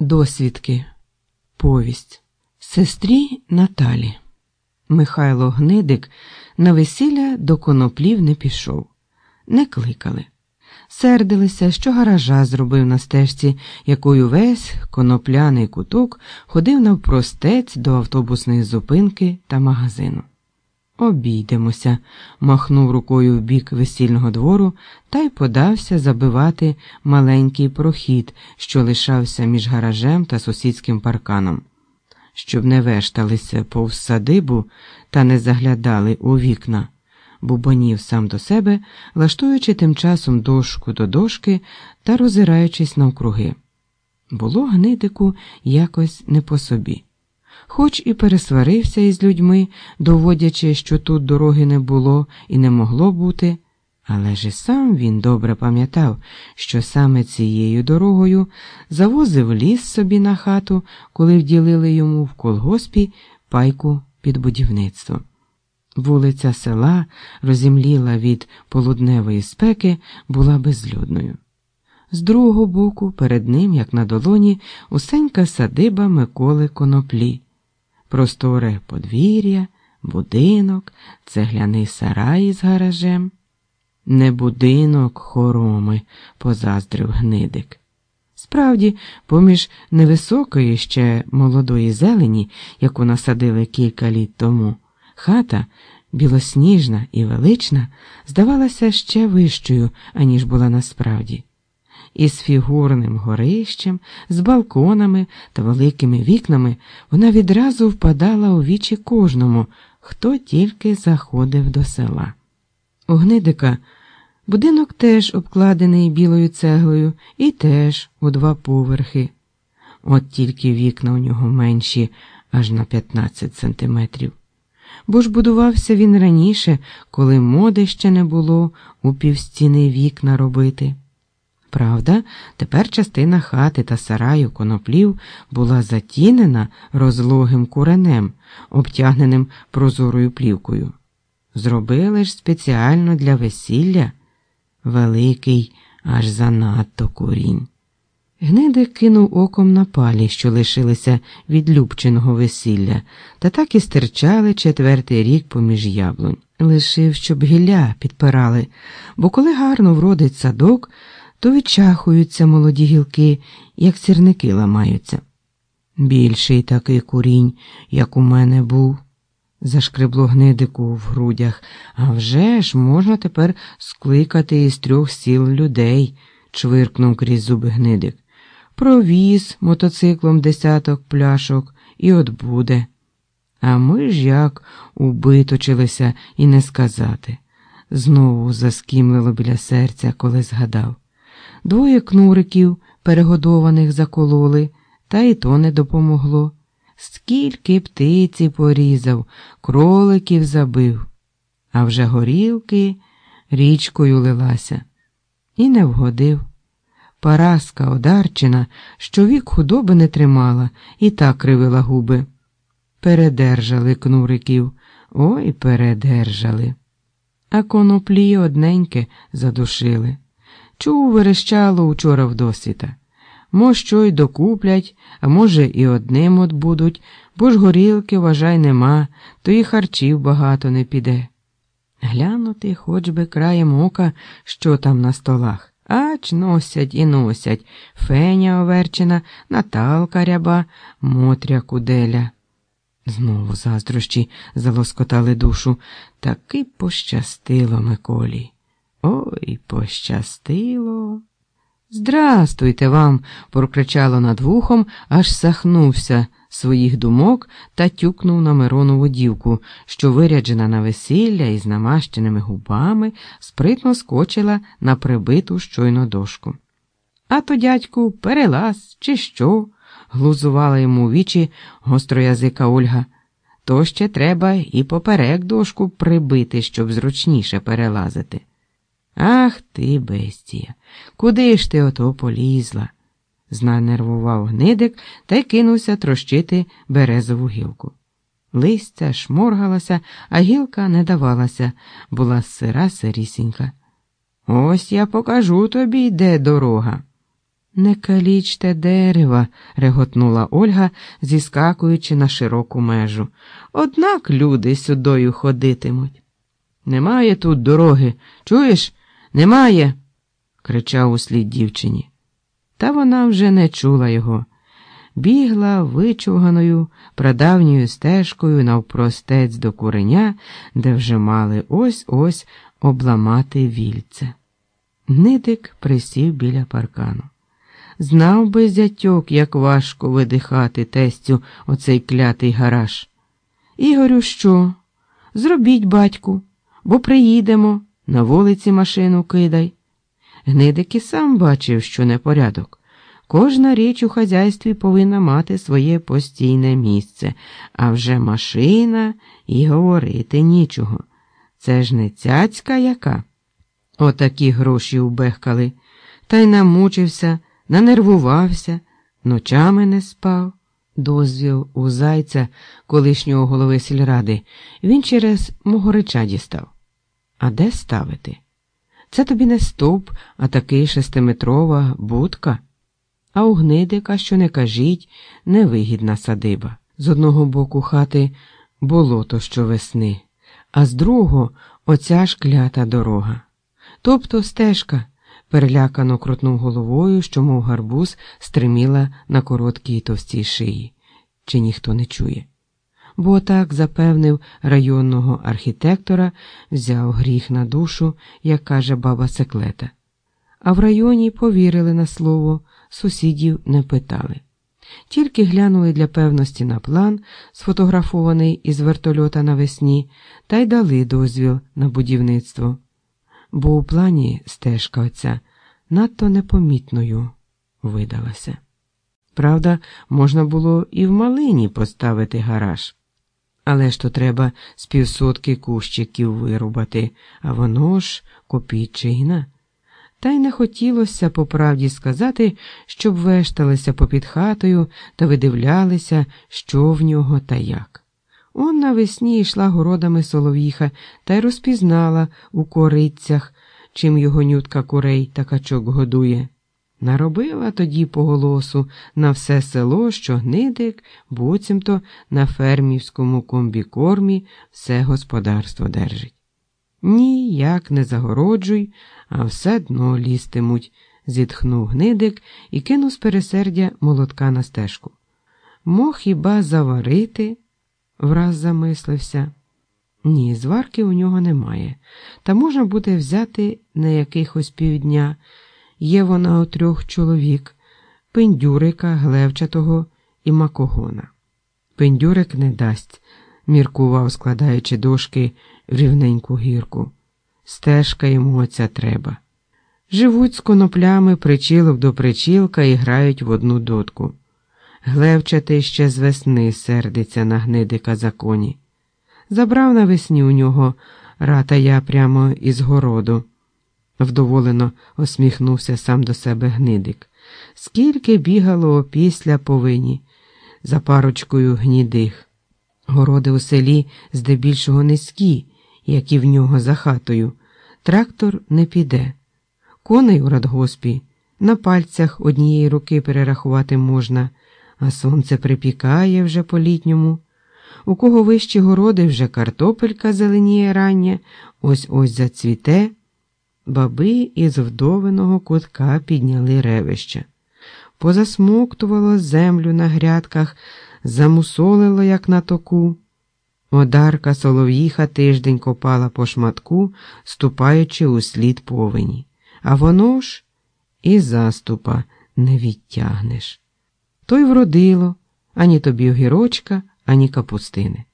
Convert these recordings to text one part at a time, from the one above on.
Досвідки. Повість. Сестрі Наталі. Михайло Гнидик на весілля до коноплів не пішов, не кликали. Сердилися, що гаража зробив на стежці, якою весь конопляний куток ходив навпростець до автобусної зупинки та магазину. Обійдемося, махнув рукою в бік весільного двору та й подався забивати маленький прохід, що лишався між гаражем та сусідським парканом, щоб не вешталися повз садибу та не заглядали у вікна, бубонів сам до себе, лаштуючи тим часом дошку до дошки та роззираючись навкруги. Було гнидику якось не по собі хоч і пересварився із людьми, доводячи, що тут дороги не було і не могло бути, але ж і сам він добре пам'ятав, що саме цією дорогою завозив ліс собі на хату, коли вділили йому в колгоспі пайку під будівництво. Вулиця села, розімліла від полудневої спеки, була безлюдною. З другого боку, перед ним, як на долоні, усенька садиба Миколи коноплі просторе подвір'я, будинок, цегляний сарай із гаражем. Не будинок хороми, позаздрив гнидик. Справді, поміж невисокої ще молодої зелені, яку насадили кілька літ тому, хата, білосніжна і велична, здавалася ще вищою, аніж була насправді із фігурним горищем, з балконами та великими вікнами вона відразу впадала у вічі кожному, хто тільки заходив до села. У Гнидика будинок теж обкладений білою цеглою і теж у два поверхи. От тільки вікна у нього менші аж на 15 сантиметрів. Бо ж будувався він раніше, коли моди ще не було у півстіни вікна робити. Правда, тепер частина хати та сараю коноплів була затінена розлогим куренем, обтягненим прозорою плівкою. Зробили ж спеціально для весілля великий аж занадто курінь. Гнидик кинув оком на палі, що лишилися від любченого весілля, та так і стирчали четвертий рік поміж яблунь. Лишив, щоб гілля підпирали, бо коли гарно вродить садок то відчахуються молоді гілки, як сірники ламаються. Більший такий курінь, як у мене був, зашкребло гнидику в грудях, а вже ж можна тепер скликати із трьох сіл людей, чвиркнув крізь зуби гнидик. Провіз мотоциклом десяток пляшок і от буде. А ми ж як убиточилися і не сказати. Знову заскімлило біля серця, коли згадав. Двоє кнуриків, перегодованих, закололи, та й то не допомогло. Скільки птиці порізав, кроликів забив, а вже горілки річкою лилася. І не вгодив. Параска одарчина, що вік худоби не тримала, і так кривила губи. Передержали кнуриків, ой передержали. А коноплі одненьке задушили. Чув, верещало учора в досвіта. Мо що й докуплять, а може, і одним от будуть, бо ж горілки, вважай, нема, то і харчів багато не піде. Глянути хоч би краєм ока, що там на столах. Ач носять і носять феня оверчена, Наталка ряба, Мотря куделя. Знову заздрощі залоскотали душу, таки пощастило Миколі. Ой, пощастило. Здрастуйте вам, прокричало над вухом, аж сахнувся своїх думок та тюкнув на Миронову дівку, що, виряджена на весілля із намащеними губами, спритно скочила на прибиту щойно дошку. А то, дядьку, перелаз, чи що? глузувала йому у вічі гостроязика Ольга. То ще треба і поперек дошку прибити, щоб зручніше перелазити. Ах ти, бестія, куди ж ти ото полізла? знанервував гнидик та й кинувся трощити березову гілку. Листя шморгалася, а гілка не давалася, була сира сирісінька. Ось я покажу тобі, де дорога. Не калічте дерева, реготнула Ольга, зіскакуючи на широку межу. Однак люди сюдою ходитимуть. Немає тут дороги. Чуєш? Немає, кричав услід дівчині. Та вона вже не чула його. Бігла вичуганою прадавньою стежкою навпростець до куреня, де вже мали ось ось обламати вільце. Нидик присів біля паркану. Знав би зятьок, як важко видихати тестю оцей клятий гараж. Ігорю, що? Зробіть, батьку, бо приїдемо, на вулиці машину кидай. Гнидик і сам бачив, що непорядок. Кожна річ у хазяйстві повинна мати своє постійне місце, а вже машина і говорити нічого. Це ж не цяцька яка. Отакі гроші убехкали, та й намучився, нанервувався, ночами не спав. Дозвіл у зайця, колишнього голови сільради, він через Могорича дістав. А де ставити? Це тобі не стовп, а такий шестиметрова будка. А у гнидика, що не кажіть, невигідна садиба. З одного боку хати болото щовесни, а з другого оця ж клята дорога. Тобто стежка, перелякано крутнув головою, що, мов гарбуз, стриміла на короткій товстій шиї, чи ніхто не чує. Бо так запевнив районного архітектора, взяв гріх на душу, як каже баба Секлета. А в районі повірили на слово, сусідів не питали. Тільки глянули для певності на план, сфотографований із вертольота навесні, та й дали дозвіл на будівництво бо у плані стежка оця надто непомітною видалася. Правда, можна було і в малині поставити гараж, але ж то треба з півсотки кущиків вирубати, а воно ж копійчина. Та й не хотілося по правді сказати, щоб вешталися попід хатою та видивлялися, що в нього та як. Он навесні йшла городами солов'їха та й розпізнала у корицях, чим його нютка курей та качок годує. Наробила тоді по голосу на все село, що гнидик, буцімто на фермівському комбікормі все господарство держить. Ніяк не загороджуй, а все дно лістимуть, зітхнув гнидик і кинув з пересердя молотка на стежку. Мо хіба заварити? враз замислився. Ні, зварки у нього немає, та можна буде взяти на якихось півдня. Є вона у трьох чоловік пендюрика, глевчатого і макогона. Пендюрик не дасть, міркував, складаючи дошки в рівненьку гірку. Стежка йому оця треба. Живуть з коноплями причілок до причілка і грають в одну дотку. Глевчатий ще з весни сердиться на гнидика законі. Забрав навесні у нього рата я прямо із городу. Вдоволено усміхнувся сам до себе гнидик. Скільки бігало опісля повині за парочкою гнідих. Городи у селі здебільшого низькі, як і в нього за хатою. Трактор не піде. Коней у радгоспі на пальцях однієї руки перерахувати можна а сонце припікає вже по літньому. У кого вищі городи вже картопелька зеленіє рання, ось ось зацвіте. Баби із вдовиного кутка підняли ревище. Позасмоктувало землю на грядках, замусолило, як на току. Одарка солов'їха тиждень копала по шматку, ступаючи у слід повені. А воно ж і заступа не відтягнеш. То й вродило ані тобі огірочка, ані капустини.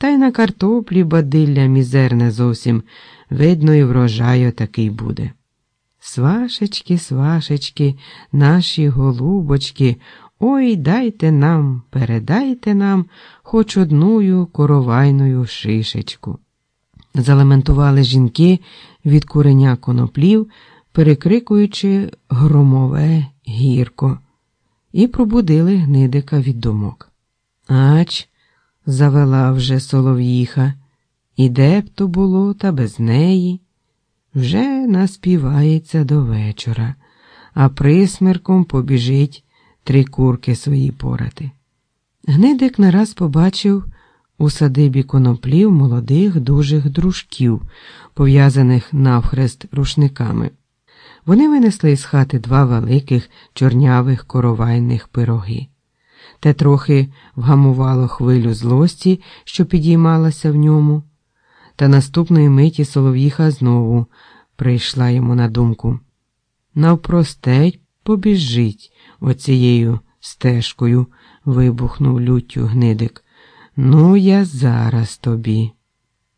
Та й на картоплі бадилля мізерне зовсім, видно, і врожаю такий буде. Свашечки, свашечки, наші голубочки, ой дайте нам, передайте нам хоч одную коровайною шишечку. Залементували жінки від куреня коноплів, перекрикуючи громове гірко і пробудили гнидика від думок. Ач, завела вже солов'їха, і де б то було, та без неї. Вже наспівається до вечора, а присмерком побіжить три курки свої порати. Гнидик нараз побачив у садибі коноплів молодих дужих дружків, пов'язаних навхрест рушниками. Вони винесли із хати два великих чорнявих коровайних пироги. Те трохи вгамувало хвилю злості, що підіймалася в ньому, та наступної миті Солов'їха знову прийшла йому на думку. Навпростеть побіжить оцією стежкою, вибухнув люттю гнидик. Ну, я зараз тобі.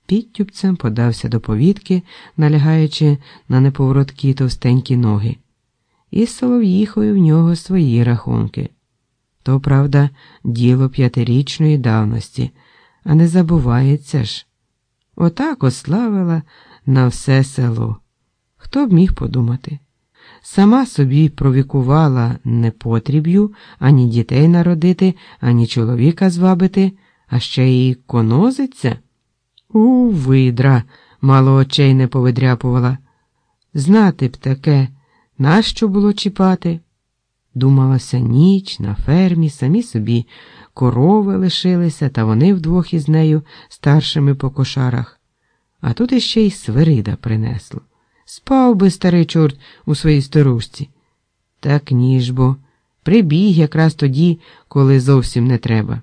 Підтюбцем подався до повітки, налягаючи на неповороткі товстенькі ноги. І Солов'їхою в нього свої рахунки. То, правда, діло п'ятирічної давності, а не забувається ж. Отак ославила на все село. Хто б міг подумати? Сама собі провікувала непотріб'ю ані дітей народити, ані чоловіка звабити, а ще й конозиться. У видра, мало очей не повидряпувала. Знати б таке, нащо було чіпати? Думалася ніч на фермі, самі собі корови лишилися, та вони вдвох із нею старшими по кошарах. А тут іще й свирида принесло. Спав би старий чорт у своїй старушці. Так ніж бо, прибіг якраз тоді, коли зовсім не треба.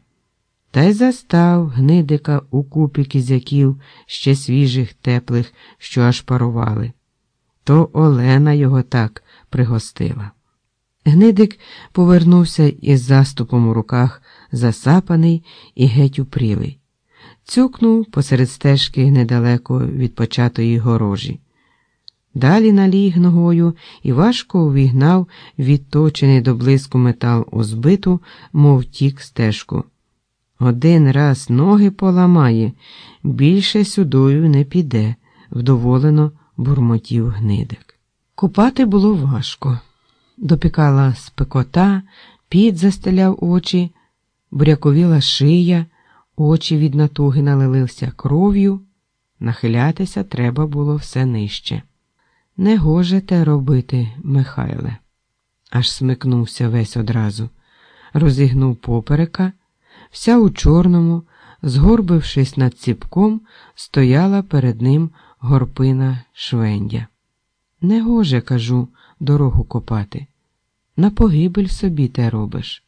Та й застав гнидика у купі кізяків ще свіжих, теплих, що аж парували. То Олена його так пригостила. Гнидик повернувся із заступом у руках, засапаний і геть упрілий. Цюкнув посеред стежки недалеко від початої горожі. Далі наліг ногою і важко увігнав відточений до блиску метал у збиту, мов тік стежку. Один раз ноги поламає, більше сюдою не піде, вдоволено бурмотів гнидик. Купати було важко. Допікала спекота, під застеляв очі, буряковіла шия, очі від натуги налилися кров'ю, нахилятися треба було все нижче. Не гоже те робити, Михайле, аж смикнувся весь одразу, розігнув поперека, вся у чорному, згорбившись над ціпком, стояла перед ним горпина швендя. Не гоже, кажу, дорогу копати. На погибель собі те робиш.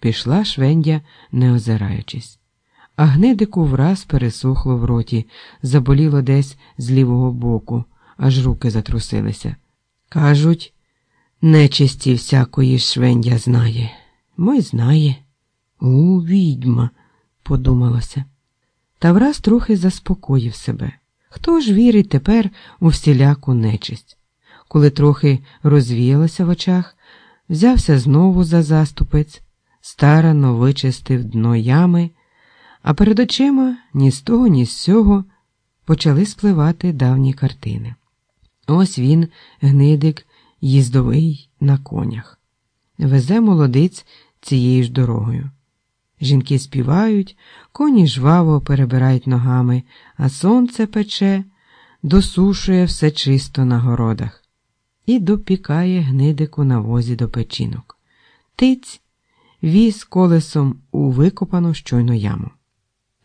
Пішла швендя, не озираючись. А гнидику враз пересохло в роті, заболіло десь з лівого боку аж руки затрусилися. Кажуть, нечисті всякої швендя знає. Мой знає. У, відьма, подумалося. Та враз трохи заспокоїв себе. Хто ж вірить тепер у всіляку нечисть? Коли трохи розвіялося в очах, взявся знову за заступець, старано вичистив дно ями, а перед очима ні з того, ні з сього почали спливати давні картини. Ось він, гнидик, їздовий на конях. Везе молодиць цією ж дорогою. Жінки співають, коні жваво перебирають ногами, а сонце пече, досушує все чисто на городах і допікає гнидику на возі до печінок. Тиць віз колесом у викопану щойно яму.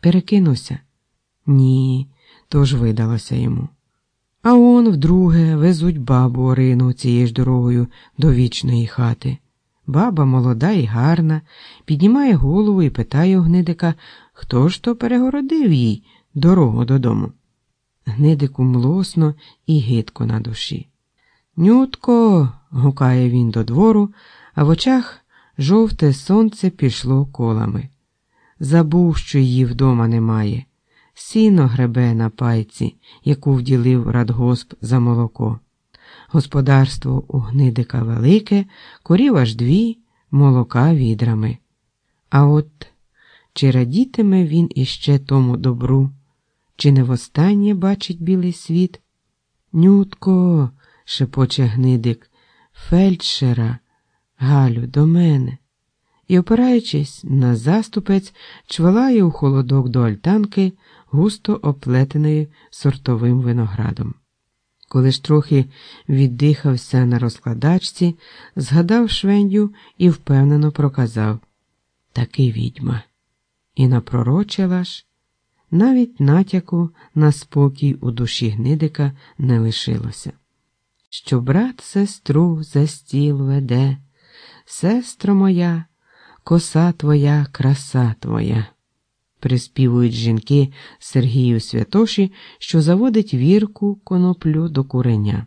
Перекинувся? Ні, то ж видалося йому. А он вдруге везуть бабу Орину цією ж дорогою до вічної хати. Баба молода і гарна, піднімає голову і питає у гнидика, хто ж то перегородив їй дорогу додому. Гнидику млосно і гидко на душі. Нютко, гукає він до двору, а в очах жовте сонце пішло колами. Забув, що її вдома немає сіно гребе на пайці, яку вділив радгосп за молоко. Господарство у гнидика велике, корів аж дві, молока відрами. А от чи радітиме він іще тому добру, чи не востаннє бачить білий світ? Нютко, шепоче гнидик, фельдшера, Галю, до мене. І, опираючись на заступець, чвалає у холодок до альтанки густо оплетеної сортовим виноградом. Коли ж трохи віддихався на розкладачці, згадав швендю і впевнено проказав таки відьма. І напророчила ж, навіть натяку на спокій у душі гнидика не лишилося. Що брат сестру за стіл веде, сестро моя, коса твоя, краса твоя приспівують жінки Сергію Святоші, що заводить вірку коноплю до куреня.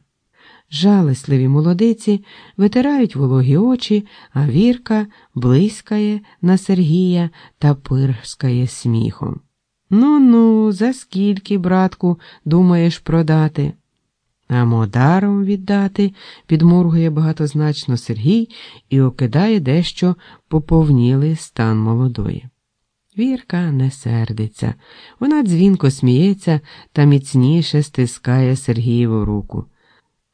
Жалесливі молодиці витирають вологі очі, а вірка блискає на Сергія та пирскає сміхом. Ну ну, за скільки, братку, думаєш продати? А модаром віддати, підморгує багатозначно Сергій і окидає дещо поповнілий стан молодої. Вірка не сердиться, вона дзвінко сміється та міцніше стискає Сергієву руку.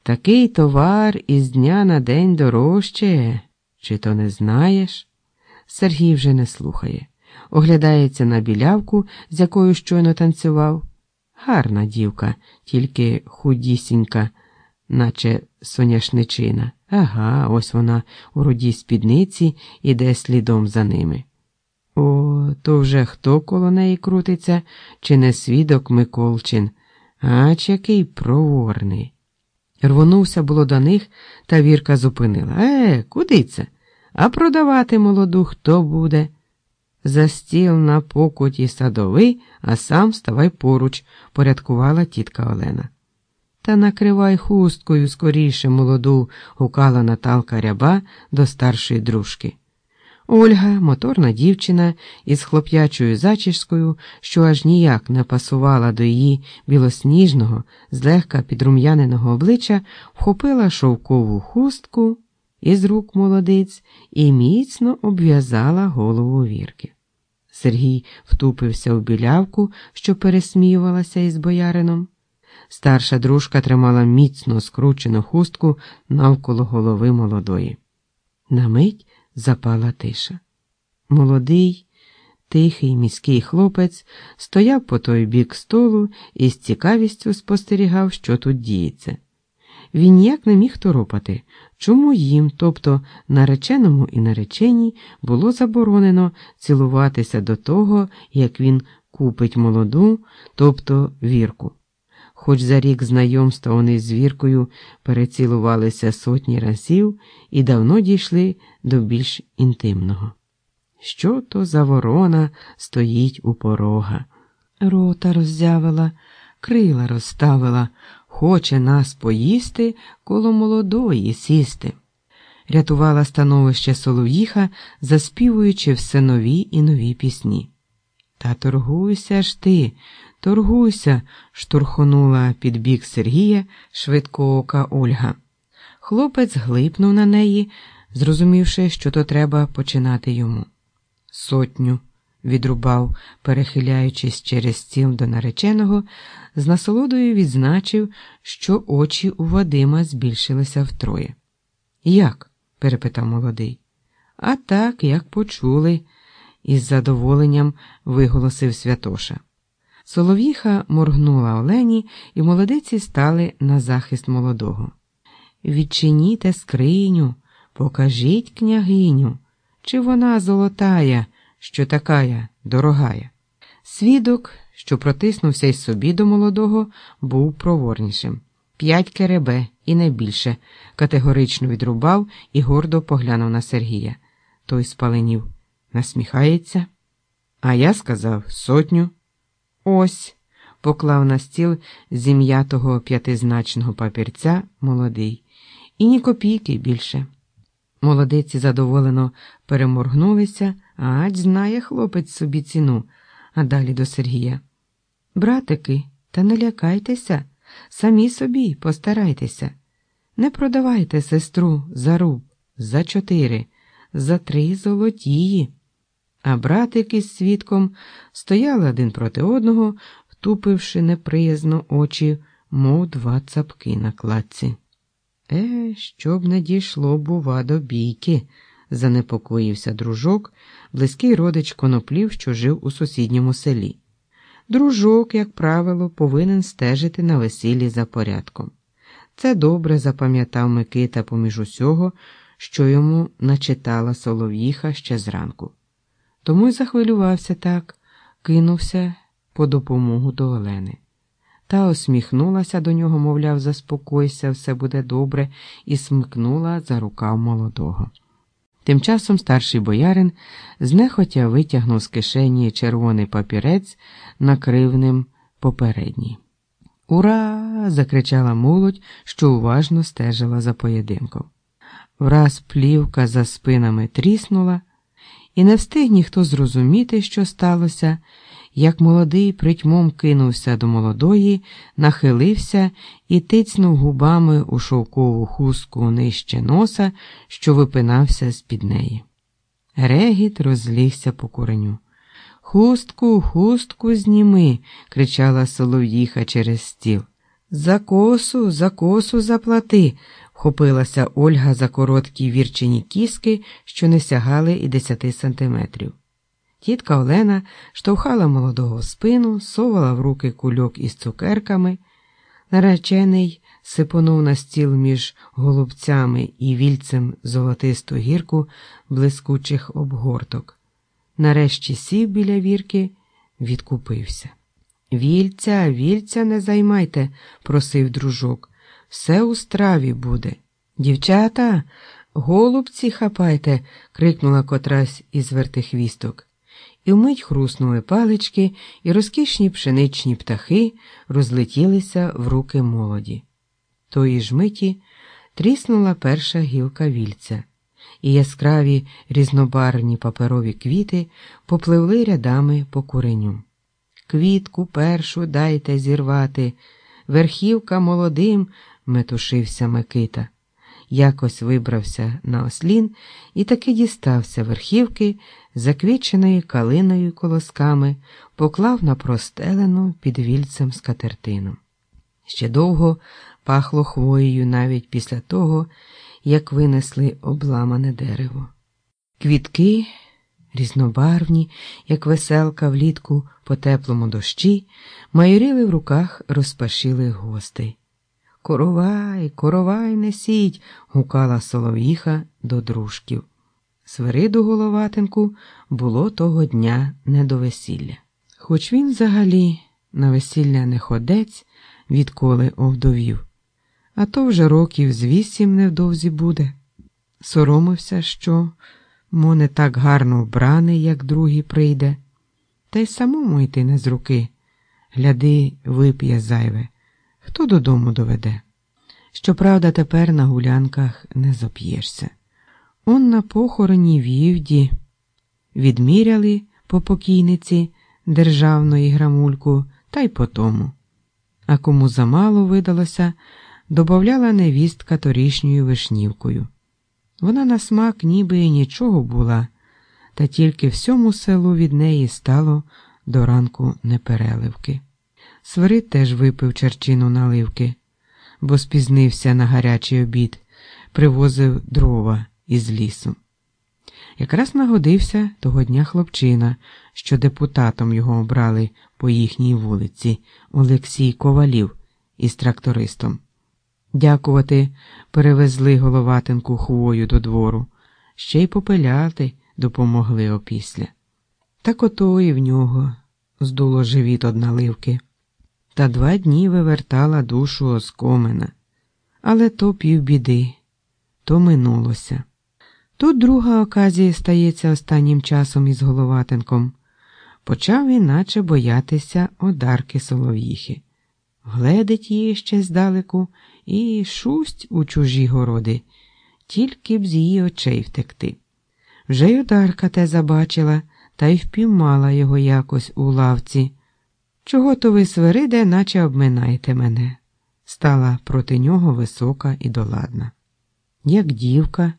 Такий товар із дня на день дорожчає, чи то не знаєш? Сергій вже не слухає, оглядається на білявку, з якою щойно танцював. Гарна дівка, тільки худісінька, наче соняшничина. Ага, ось вона у рудій спідниці іде слідом за ними. О, то вже хто коло неї крутиться, чи не свідок Миколчин, ач який проворний. Рвонувся було до них, та Вірка зупинила. Е, куди це? А продавати молоду хто буде? За стіл на покуті садовий, а сам ставай поруч, порядкувала тітка Олена. Та накривай хусткою скоріше молоду, гукала Наталка ряба до старшої дружки. Ольга, моторна дівчина із хлоп'ячою зачіскою, що аж ніяк не пасувала до її білосніжного, злегка підрум'яненого обличчя, вхопила шовкову хустку із рук молодиць і міцно обв'язала голову вірки. Сергій втупився в білявку, що пересміювалася із боярином. Старша дружка тримала міцно скручену хустку навколо голови молодої. На мить запала тиша. Молодий, тихий міський хлопець стояв по той бік столу і з цікавістю спостерігав, що тут діється. Він ніяк не міг торопати, чому їм, тобто нареченому і нареченій, було заборонено цілуватися до того, як він купить молоду, тобто вірку. Хоч за рік знайомства вони з віркою перецілувалися сотні разів і давно дійшли до більш інтимного. Що то за ворона стоїть у порога? Рота роззявила, крила розставила, хоче нас поїсти коло молодої сісти. Рятувала становище Солов'їха, заспівуючи все нові і нові пісні. Та торгуйся ж ти, торгуйся, штурхонула під бік Сергія швидкоока Ольга. Хлопець глипнув на неї, зрозумівши, що то треба починати йому. Сотню відрубав, перехиляючись через стіл до нареченого, з насолодою відзначив, що очі у Вадима збільшилися втроє. Як? перепитав молодий. А так, як почули, із задоволенням виголосив Святоша. Солов'їха моргнула Олені, і молодиці стали на захист молодого. Відчиніте скриню, покажіть княгиню, чи вона золотая, що такая дорогая. Свідок, що протиснувся й собі до молодого, був проворнішим. П'ять керебе і не більше, категорично відрубав і гордо поглянув на Сергія. Той спаленів. Насміхається. А я сказав сотню. Ось, поклав на стіл зім'ятого п'ятизначного папірця молодий, і ні копійки більше. Молодиці задоволено переморгнулися, ать знає хлопець собі ціну, а далі до Сергія. Братики, та не лякайтеся, самі собі постарайтеся. Не продавайте сестру за руб, за чотири, за три золотії. А братик із свідком стояли один проти одного, втупивши неприязно очі, мов два цапки на кладці. Е, щоб не дійшло, бува, до бійки, занепокоївся дружок, близький родич коноплів, що жив у сусідньому селі. Дружок, як правило, повинен стежити на весіллі за порядком. Це добре запам'ятав Микита поміж усього, що йому начитала солов'їха ще зранку. Тому й захвилювався так, кинувся по допомогу до Олени. Та осміхнулася до нього, мовляв, заспокойся, все буде добре, і смикнула за рукав молодого. Тим часом старший боярин знехотя витягнув з кишені червоний папірець, накрив ним попередній. Ура! закричала молодь, що уважно стежила за поєдинком. Враз плівка за спинами тріснула, і не встиг ніхто зрозуміти, що сталося, як молодий притьмом кинувся до молодої, нахилився і тицнув губами у шовкову хустку нижче носа, що випинався з під неї. Регіт розлігся по куреню. Хустку, хустку зніми, кричала солов'їха через стіл. За косу, за косу заплати, вхопилася Ольга за короткі вірчені кіски, що не сягали і десяти сантиметрів. Тітка Олена штовхала молодого спину, совала в руки кульок із цукерками. Наречений сипонув на стіл між голубцями і вільцем золотисту гірку блискучих обгорток. Нарешті сів біля вірки, відкупився. Вільця, вільця не займайте, просив дружок. Все у страві буде. Дівчата, голубці хапайте, крикнула котрась із вертихвісток. І вмить хруснули палички, і розкішні пшеничні птахи розлетілися в руки молоді. Тої ж миті тріснула перша гілка вільця і яскраві різнобарвні паперові квіти попливли рядами по куреню. Квітку першу дайте зірвати, верхівка молодим, метушився Микита. Якось вибрався на ослін і таки дістався верхівки, заквіченої калиною колосками, поклав на простелену під вільцем скатертину. Ще довго пахло хвоєю навіть після того, як винесли обламане дерево. Квітки, різнобарвні, як веселка влітку по теплому дощі, майоріли в руках розпашілих гостей. Коровай, коровай несіть, гукала солов'їха до дружків. Свириду головатинку було того дня не до весілля. Хоч він взагалі на весілля не ходець, відколи овдовів а то вже років з вісім невдовзі буде. Соромився, що, мо не так гарно вбраний, як другий прийде, та й самому йти не з руки. Гляди, вип'є зайве, хто додому доведе. Щоправда, тепер на гулянках не зоп'єшся. Он на похороні вівді відміряли по покійниці державної грамульку та й по тому. А кому замало видалося, добавляла невістка торішньою вишнівкою. Вона на смак ніби і нічого була, та тільки всьому селу від неї стало до ранку непереливки. Свирид теж випив черчину наливки, бо спізнився на гарячий обід, привозив дрова із лісу. Якраз нагодився того дня хлопчина, що депутатом його обрали по їхній вулиці Олексій Ковалів із трактористом. Дякувати, перевезли головатинку хвою до двору, ще й попиляти допомогли опісля. Так ото і в нього здуло живіт од наливки, та два дні вивертала душу оскомена. Але то півбіди, то минулося. Тут друга оказія стається останнім часом із головатинком. Почав іначе боятися одарки солов'їхи. Гледить її ще здалеку і шусть у чужі городи, тільки б з її очей втекти. Вже й одарка те забачила та й впіймала його якось у лавці. Чого то ви свириде, наче обминаєте мене? Стала проти нього висока і доладна. Як дівка,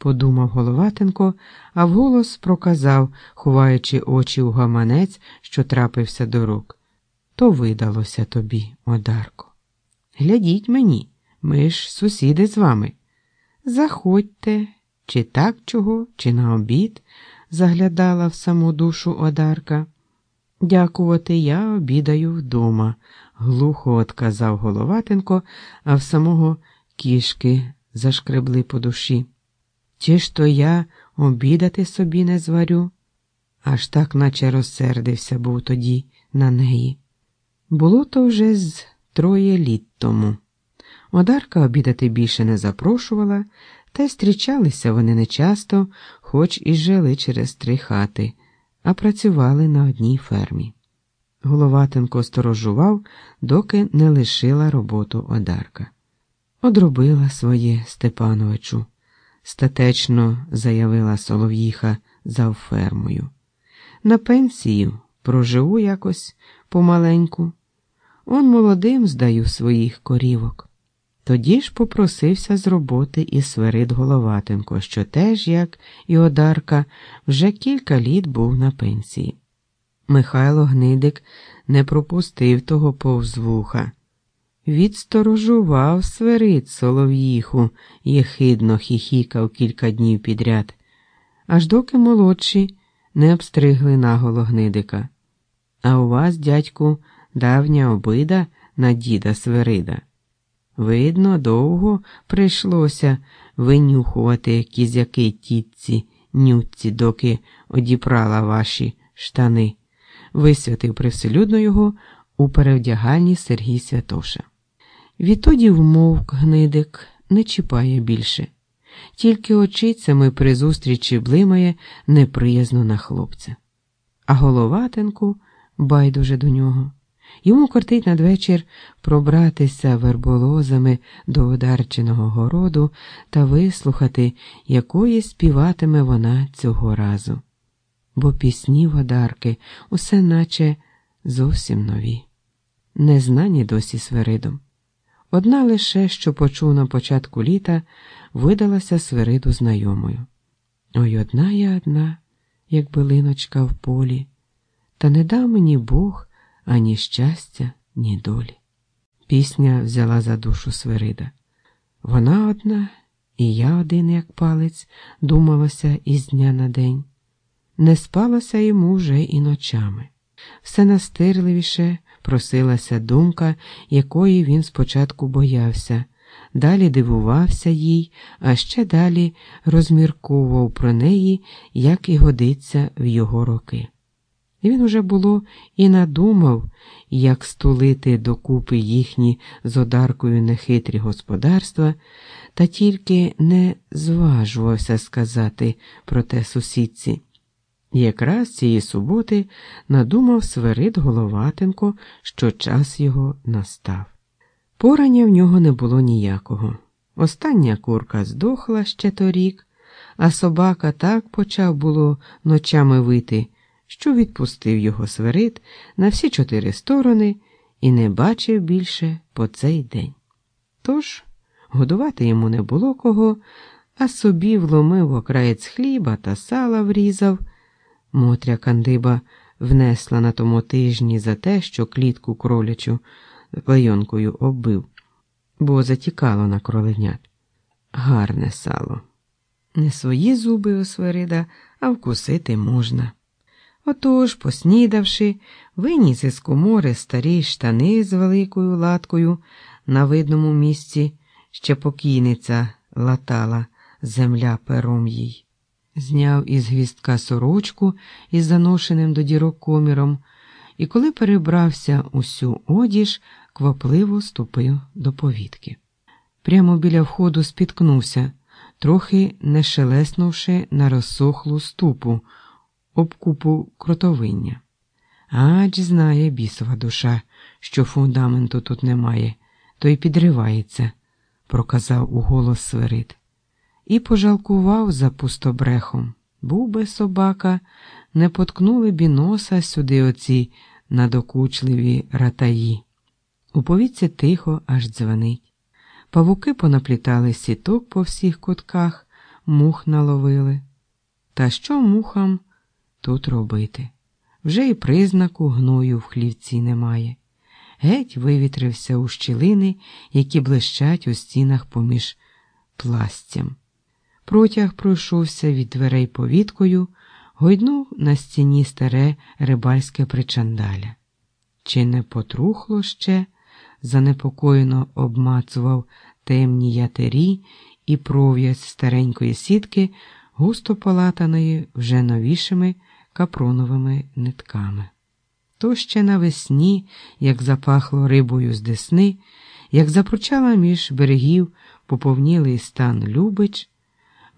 подумав Головатенко, а вголос проказав, ховаючи очі у гаманець, що трапився до рук. То видалося тобі, Одарко. Глядіть мені, ми ж сусіди з вами. Заходьте, чи так чого, чи на обід, заглядала в саму душу Одарка. Дякувати, я обідаю вдома, глухо отказав Головатенко, а в самого кішки зашкребли по душі. Чи ж то я обідати собі не зварю? Аж так наче розсердився був тоді на неї. Було то вже з троє літ тому. Одарка обідати більше не запрошувала, та й зустрічалися вони нечасто, хоч і жили через три хати, а працювали на одній фермі. Головатенко сторожував, доки не лишила роботу Одарка. Одробила своє Степановичу, статечно заявила Солов'їха за фермою. На пенсію проживу якось помаленьку. Он молодим здаю своїх корівок. Тоді ж попросився з роботи і Сверид Головатенко, що теж, як і Одарка, вже кілька літ був на пенсії. Михайло Гнидик не пропустив того повз вуха. Відсторожував Сверид Солов'їху, єхидно хіхікав кілька днів підряд, аж доки молодші не обстригли наголо Гнидика. А у вас, дядьку, давня обида на діда Сверида. Видно, довго прийшлося винюхувати кізяки тітці, нютці, доки одіпрала ваші штани, висвятив привселюдно його у перевдягальні Сергій Святоша. Відтоді вмовк гнидик не чіпає більше, тільки очицями при зустрічі блимає неприязно на хлопця. А головатенку байдуже до нього. Йому кортить надвечір пробратися верболозами до ударченого городу та вислухати, якої співатиме вона цього разу. Бо пісні водарки усе наче зовсім нові, незнані досі Сверидом. Одна лише, що почув на початку літа, видалася Свериду знайомою. Ой одна я одна, як билиночка в полі, та не дав мені Бог ані щастя, ні долі. Пісня взяла за душу Сверида. Вона одна, і я один, як палець, думалося із дня на день. Не спалося йому вже і ночами. Все настирливіше просилася думка, якої він спочатку боявся, далі дивувався їй, а ще далі розмірковував про неї, як і годиться в його роки. Він уже було і надумав, як стулити докупи їхні з одаркою нехитрі господарства, та тільки не зважувався сказати про те сусідці. Якраз цієї суботи надумав Сверид Головатенко, що час його настав. Порання в нього не було ніякого. Остання курка здохла ще торік, а собака так почав було ночами вити що відпустив його свирид на всі чотири сторони і не бачив більше по цей день. Тож годувати йому не було кого, а собі вломив окраєць хліба та сала врізав. Мотря кандиба внесла на тому тижні за те, що клітку кролячу клейонкою оббив, бо затікало на кроленят. Гарне сало. Не свої зуби у свирида, а вкусити можна. Отож, поснідавши, виніс із комори старі штани з великою латкою на видному місці, ще покійниця латала земля пером їй. Зняв із гвістка сорочку із заношеним до дірок коміром, і коли перебрався усю одіж, квапливо ступив до повітки. Прямо біля входу спіткнувся, трохи не шелеснувши на розсохлу ступу об купу кротовиння. Адж знає бісова душа, що фундаменту тут немає, то й підривається, проказав уголос Сверид. І пожалкував за пустобрехом. Був би собака, не поткнули б носа сюди оці надокучливі ратаї. У повіці тихо аж дзвонить. Павуки понаплітали сіток по всіх кутках, мух наловили. Та що мухам? тут робити? Вже і признаку гною в хлівці немає. Геть вивітрився у щілини, які блищать у стінах поміж пластям. Протяг пройшовся від дверей повіткою, гойднув на стіні старе рибальське причандаля. чи не потрухло ще, занепокоєно обмацував темні ятері і пров'язь старенької сітки, густо полатаної вже новішими капроновими нитками. То ще навесні, як запахло рибою з десни, як запручала між берегів поповнілий стан Любич,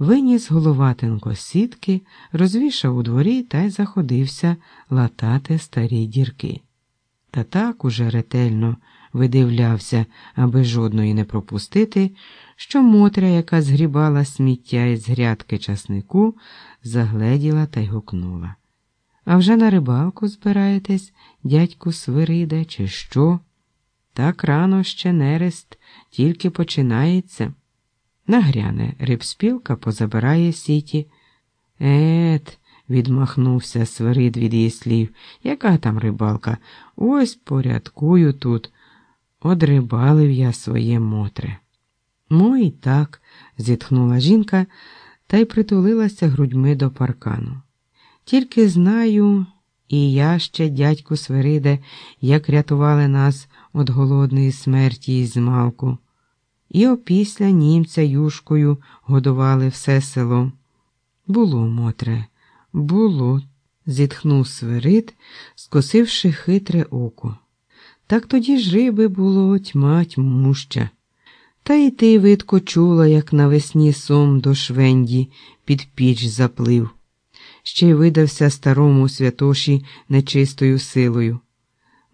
виніс головатенко сітки, розвішав у дворі та й заходився латати старі дірки. Та так уже ретельно видивлявся, аби жодної не пропустити, що Мотря, яка згрібала сміття із грядки часнику, загледіла та й гукнула. А вже на рибалку збираєтесь, дядьку Свириде, чи що? Так рано ще нерест, тільки починається. Нагряне рибспілка позабирає сіті. Ет, відмахнувся Свирид від її слів. Яка там рибалка? Ось порядкую тут. Одрибалив я своє мотре. Ну і так, зітхнула жінка та й притулилася грудьми до паркану. Тільки знаю, і я ще, дядьку Свириде, як рятували нас від голодної смерті і змалку. І опісля німця юшкою годували все село. Було, Мотре, було, зітхнув Свирид, скосивши хитре око. Так тоді ж риби було тьма тьмуща. Та й ти, видко, чула, як навесні сом до швенді під піч заплив, ще й видався старому святоші нечистою силою.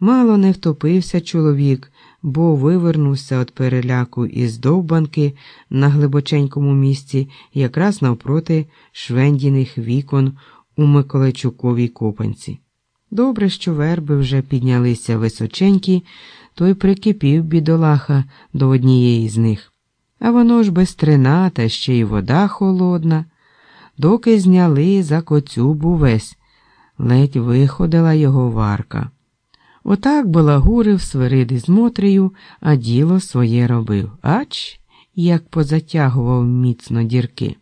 Мало не втопився чоловік, бо вивернувся від переляку із довбанки на глибоченькому місці, якраз навпроти швендіних вікон у Миколайчуковій копанці. Добре, що верби вже піднялися височенькі, той прикипів бідолаха до однієї з них. А воно ж без трина, та ще й вода холодна. Доки зняли за коцюбу весь, ледь виходила його варка. Отак балагурив свириди з Мотрею, а діло своє робив. Ач, як позатягував міцно дірки.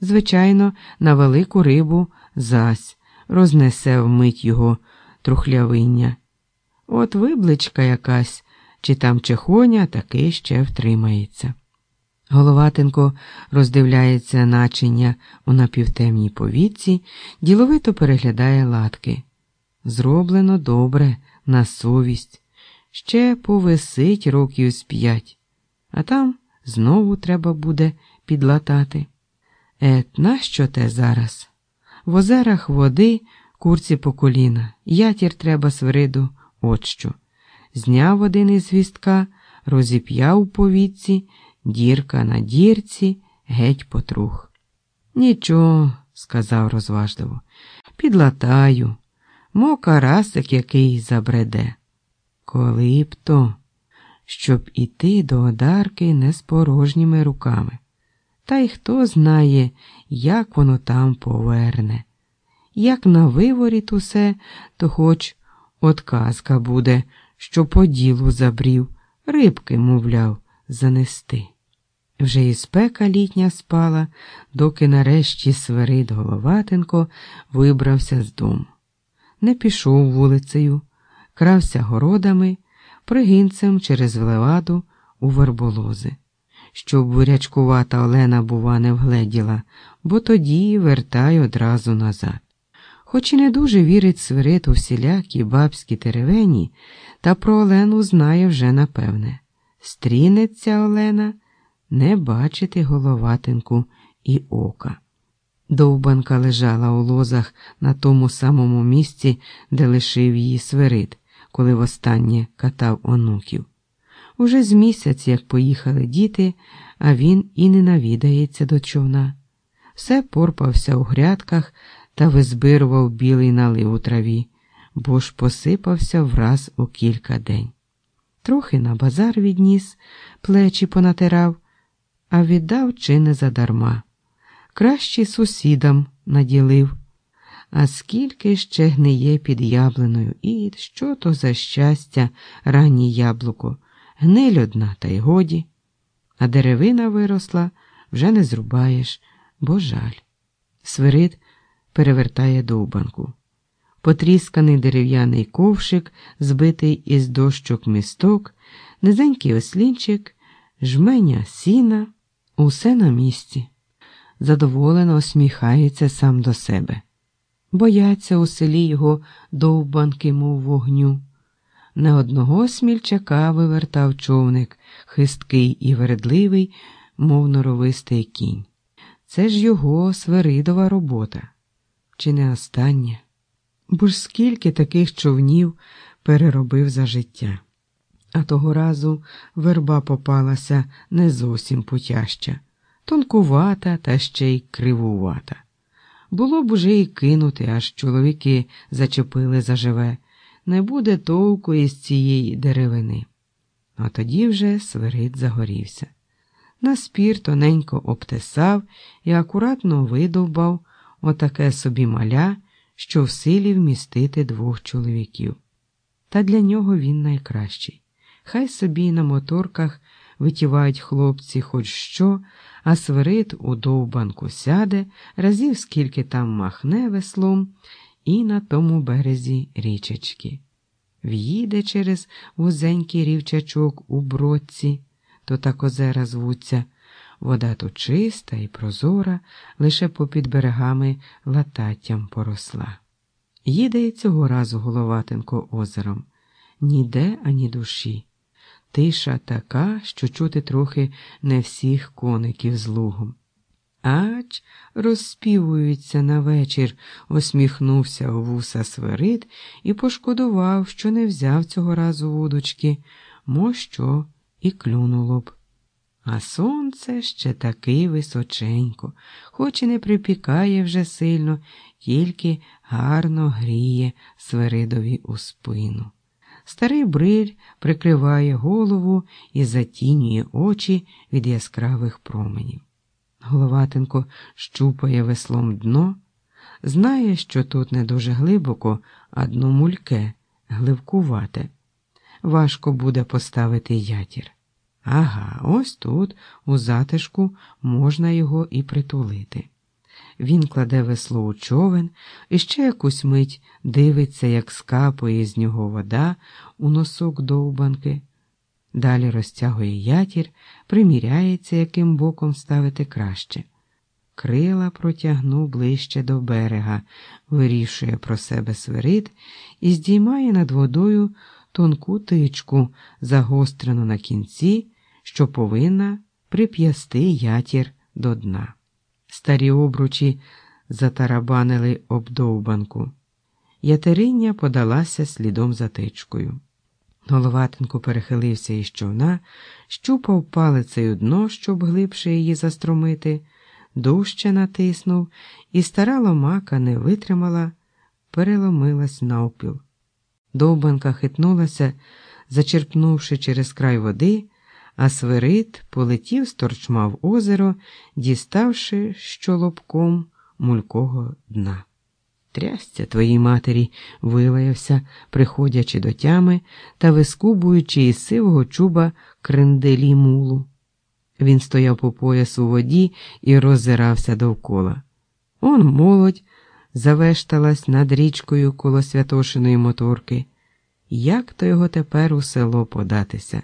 Звичайно, на велику рибу зась рознесе вмить його трухлявиння. От вибличка якась, чи там чехоня, таки ще втримається. Головатенко роздивляється начиня у напівтемній повітці, діловито переглядає латки. Зроблено добре, на совість, ще повисить років з п'ять, а там знову треба буде підлатати. Ет, нащо те зараз? В озерах води, курці по коліна, ятір треба свириду, от що. Зняв один із звістка, розіп'яв у повітці, дірка на дірці, геть потрух. Нічого, сказав розважливо, підлатаю, мов карасик який забреде. Коли б то, щоб іти до одарки не з порожніми руками. Та й хто знає, як воно там поверне. Як на виворіт усе, то хоч отказка буде, що по ділу забрів, рибки, мовляв, занести. Вже і спека літня спала, доки нарешті Свирид Головатенко вибрався з дому. Не пішов вулицею, крався городами, пригинцем через влеваду у верболози щоб бурячкувата Олена, бува, не вгледіла, бо тоді вертай одразу назад. Хоч і не дуже вірить свирит у всілякі бабські теревені, та про Олену знає вже напевне. Стрінеться Олена не бачити головатинку і ока. Довбанка лежала у лозах на тому самому місці, де лишив її свирит, коли востаннє катав онуків. Уже з місяць, як поїхали діти, а він і не навідається до човна. Все порпався у грядках та визбирував білий налив у траві, бо ж посипався враз у кілька день. Трохи на базар відніс, плечі понатирав, а віддав чи не задарма. Краще сусідам наділив. А скільки ще гниє під яблуною, і що то за щастя, раннє яблуко гниль одна, та й годі, а деревина виросла, вже не зрубаєш, бо жаль. Свирид перевертає довбанку. потрісканий дерев'яний ковшик, збитий із дощок місток, низенький ослінчик, жменя сіна, усе на місці. Задоволено усміхається сам до себе. Бояться у селі його довбанки, мов вогню. Не одного смільчака вивертав човник, хисткий і вередливий, мов норовистий кінь. Це ж його свиридова робота, чи не остання? Бо ж скільки таких човнів переробив за життя. А того разу верба попалася не зовсім путяща, тонкувата та ще й кривувата. Було б уже й кинути, аж чоловіки зачепили заживе. Не буде толку із цієї деревини. А тоді вже свирид загорівся. На спір тоненько обтесав і акуратно видовбав отаке собі маля, що в силі вмістити двох чоловіків. Та для нього він найкращий. Хай собі на моторках витівають хлопці хоч що, а свирид у довбанку сяде, разів скільки там махне веслом, і на тому березі річечки. В'їде через вузенький рівчачок у бродці, то так озера звуться. Вода тут чиста і прозора, лише попід берегами лататтям поросла. Їде й цього разу Головатенко озером, ніде ані душі. Тиша така, що чути трохи не всіх коників з лугом. Ач, розспівуються на вечір, усміхнувся у вуса Свирид і пошкодував, що не взяв цього разу вудочки, мо що і клюнуло б. А сонце ще таки височенько, хоч і не припікає вже сильно, тільки гарно гріє Свиридові у спину. Старий бриль прикриває голову і затінює очі від яскравих променів. Головатенко щупає веслом дно, знає, що тут не дуже глибоко, а дно мульке, гливкувате. Важко буде поставити ятір. Ага, ось тут, у затишку, можна його і притулити. Він кладе весло у човен і ще якусь мить дивиться, як скапує з нього вода у носок довбанки. Далі розтягує ятір, приміряється, яким боком ставити краще. Крила протягнув ближче до берега, вирішує про себе свирид і здіймає над водою тонку тичку, загострену на кінці, що повинна прип'ясти ятір до дна. Старі обручі затарабанили обдовбанку. Ятериння подалася слідом за тичкою. Головатенко перехилився із човна, щупав палицею дно, щоб глибше її застромити, дужче натиснув, і стара ломака не витримала, переломилась навпіл. Довбанка хитнулася, зачерпнувши через край води, а свирид полетів з торчма в озеро, діставши щолобком мулького дна. Трястя твоїй матері, вилаявся, приходячи до тями та вискубуючи із сивого чуба кренделі мулу. Він стояв по пояс у воді і роззирався довкола. Он молодь завешталась над річкою коло Святошиної моторки. Як то його тепер у село податися?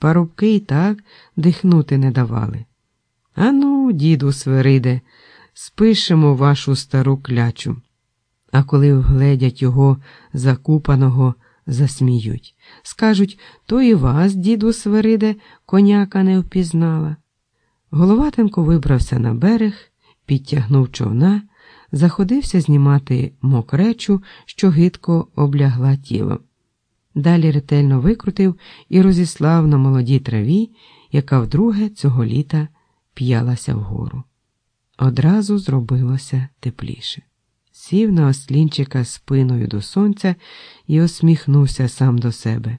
Парубки й так дихнути не давали. Ану, діду Свериде, спишемо вашу стару клячу. А коли вгледять його закупаного, засміють. Скажуть то і вас, діду Свериде, коняка не впізнала. Головатенко вибрався на берег, підтягнув човна, заходився знімати мокречу, що гидко облягла тіло. Далі ретельно викрутив і розіслав на молодій траві, яка вдруге цього літа п'ялася вгору. Одразу зробилося тепліше. Сів на ослінчика спиною до сонця і усміхнувся сам до себе.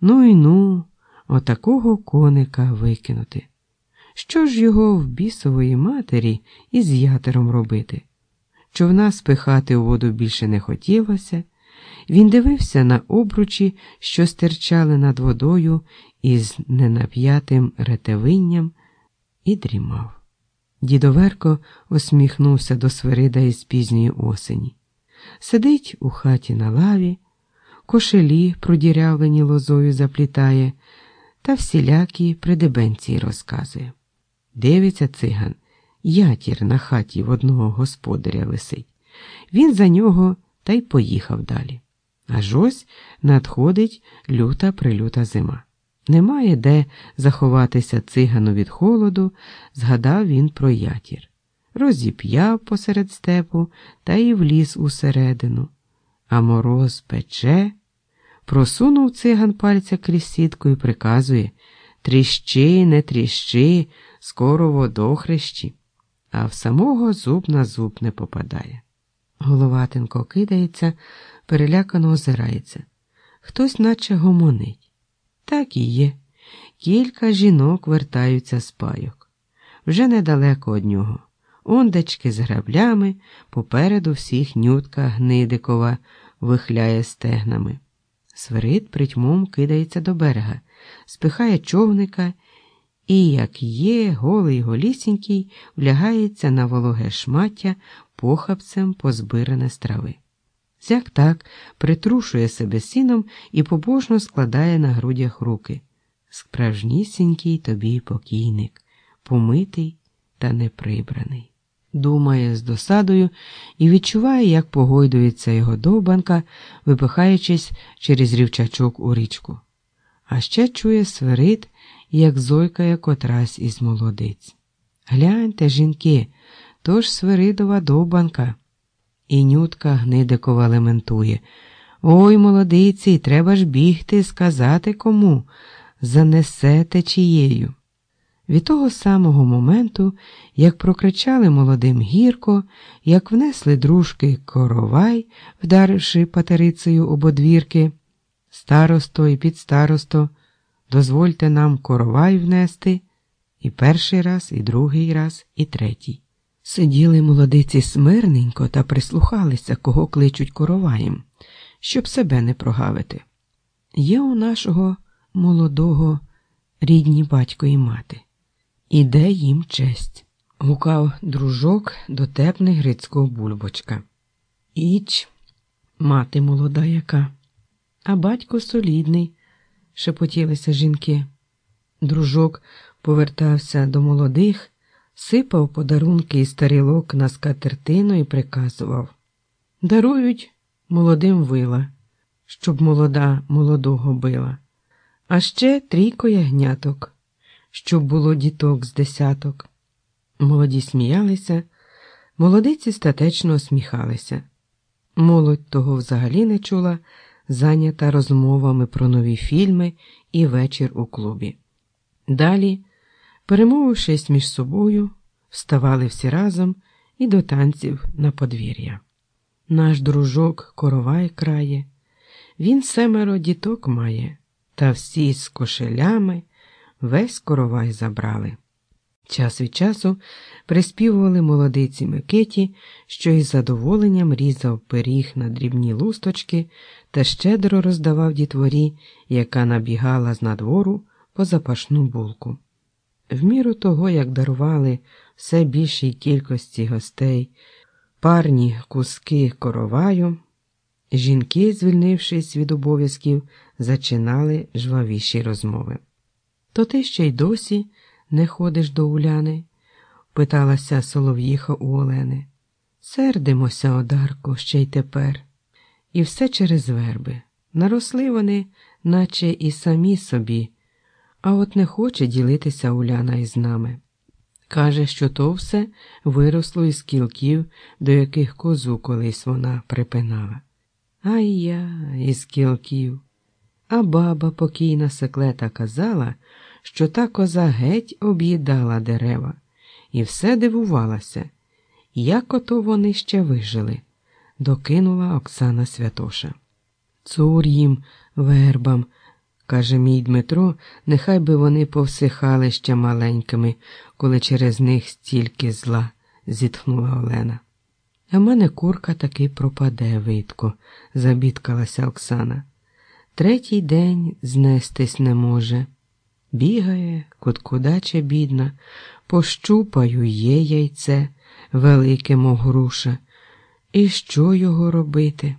Ну і ну, отакого коника викинути. Що ж його в бісової матері із ятером робити? Човна спихати у воду більше не хотілося. Він дивився на обручі, що стирчали над водою із ненап'ятим ретевинням, і дрімав. Дідоверко усміхнувся до Свирида із пізньої осені. Сидить у хаті на лаві, кошелі, продірявлені лозою, заплітає та всілякі придебенції розказує. Дивиться циган, ятір на хаті в одного господаря висить. Він за нього та й поїхав далі. Аж ось надходить люта прилюта зима. Немає де заховатися цигану від холоду, згадав він про ятір. Розіп'яв посеред степу та й вліз усередину. А мороз пече, просунув циган пальця крізь сітку і приказує Тріщи, не тріщи, скоро водохрещі, а в самого зуб на зуб не попадає. Головатенко кидається, перелякано озирається. Хтось наче гомонить. Так і є. Кілька жінок вертаються з пайок. Вже недалеко од нього. Ондечки з граблями, попереду всіх нютка Гнидикова вихляє стегнами. Свирид притьмом кидається до берега, спихає човника і, як є, голий голісінький, влягається на вологе шмаття похапцем позбиране з трави. Зяк так притрушує себе сіном і побожно складає на грудях руки. Справжнісінький тобі покійник, помитий та неприбраний. Думає з досадою і відчуває, як погойдується його довбанка, випихаючись через рівчачок у річку. А ще чує свирит, як зойкає котрась із молодиць. Гляньте, жінки, то ж свиридова довбанка. І нютка Гнидикова лементує. Ой, молодиці, треба ж бігти, сказати кому, занесе течією. Від того самого моменту, як прокричали молодим гірко, як внесли дружки коровай, вдаривши патерицею ободвірки, старосто і підстаросто, дозвольте нам коровай внести і перший раз, і другий раз, і третій. Сиділи молодиці смирненько та прислухалися, кого кличуть короваєм, щоб себе не прогавити. Є у нашого молодого рідні батько і мати. Іде їм честь, гукав дружок дотепний Грицького бульбочка. Іч, мати молода яка, а батько солідний, шепотілися жінки. Дружок повертався до молодих, сипав подарунки із тарілок на скатертину і приказував Дарують молодим вила, щоб молода молодого била, а ще трійко ягняток щоб було діток з десяток. Молоді сміялися, молодиці статечно усміхалися. Молодь того взагалі не чула, зайнята розмовами про нові фільми і вечір у клубі. Далі, перемовившись між собою, вставали всі разом і до танців на подвір'я. Наш дружок коровай крає, він семеро діток має, та всі з кошелями весь коровай забрали. Час від часу приспівували молодиці Микиті, що із задоволенням різав пиріг на дрібні лусточки та щедро роздавав дітворі, яка набігала з надвору по запашну булку. В міру того, як дарували все більшій кількості гостей, парні куски короваю, жінки, звільнившись від обов'язків, зачинали жвавіші розмови. То ти ще й досі не ходиш до Уляни? питалася Солов'їха у Олени. Сердимося, Одарко, ще й тепер. І все через верби. Наросли вони, наче і самі собі, а от не хоче ділитися Уляна із нами. Каже, що то все виросло із кілків, до яких козу колись вона припинала. Ай я із кілків. А баба покійна секлета казала, що та коза геть об'їдала дерева, і все дивувалася, як ото вони ще вижили, докинула Оксана Святоша. Цур їм, вербам, каже мій Дмитро, нехай би вони повсихали ще маленькими, коли через них стільки зла, зітхнула Олена. А в мене курка таки пропаде, видко, забідкалася Оксана. Третій день знестись не може. Бігає, куткудача бідна, пощупаю є яйце, велике, мов груша. І що його робити?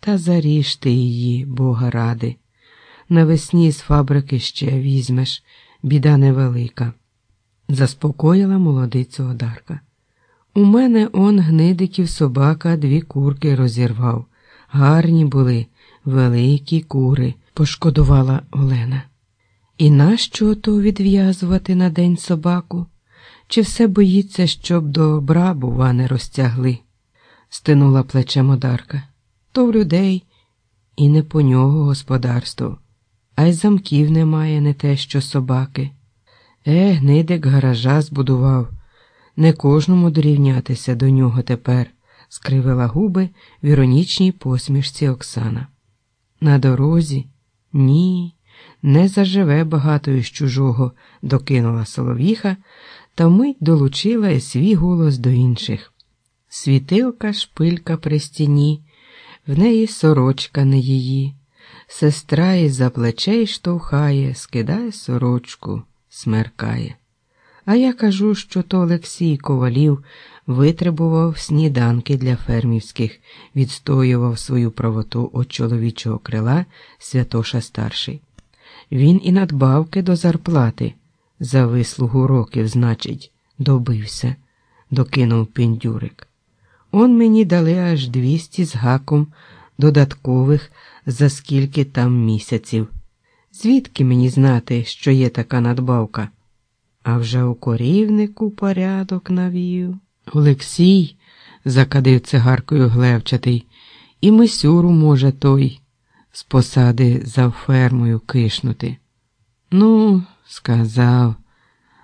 Та заріжте її, Бога ради. Навесні з фабрики ще візьмеш, біда невелика, заспокоїла молодицю Одарка. У мене он гнидиків собака дві курки розірвав. Гарні були, великі кури, пошкодувала Олена. І нащо то відв'язувати на день собаку? Чи все боїться, щоб добра, бува, не розтягли? стинула плечем Одарка. То в людей і не по нього господарство, а й замків немає, не те, що собаки. Е, гнидик гаража збудував. Не кожному дорівнятися до нього тепер, скривила губи в іронічній посмішці Оксана. На дорозі? Ні, не заживе багато із чужого, докинула Соловіха, та вмить долучила і свій голос до інших. Світилка шпилька при стіні, в неї сорочка не її. Сестра із за плечей штовхає, скидає сорочку, смеркає. А я кажу, що то Олексій Ковалів витребував сніданки для фермівських, відстоював свою правоту від чоловічого крила Святоша старший. Він і надбавки до зарплати за вислугу років, значить, добився, докинув піндюрик. Он мені дали аж двісті з гаком додаткових за скільки там місяців. Звідки мені знати, що є така надбавка? А вже у корівнику порядок навів. Олексій, закадив цигаркою глевчатий, і мисюру може той з посади за фермою кишнути. Ну, сказав.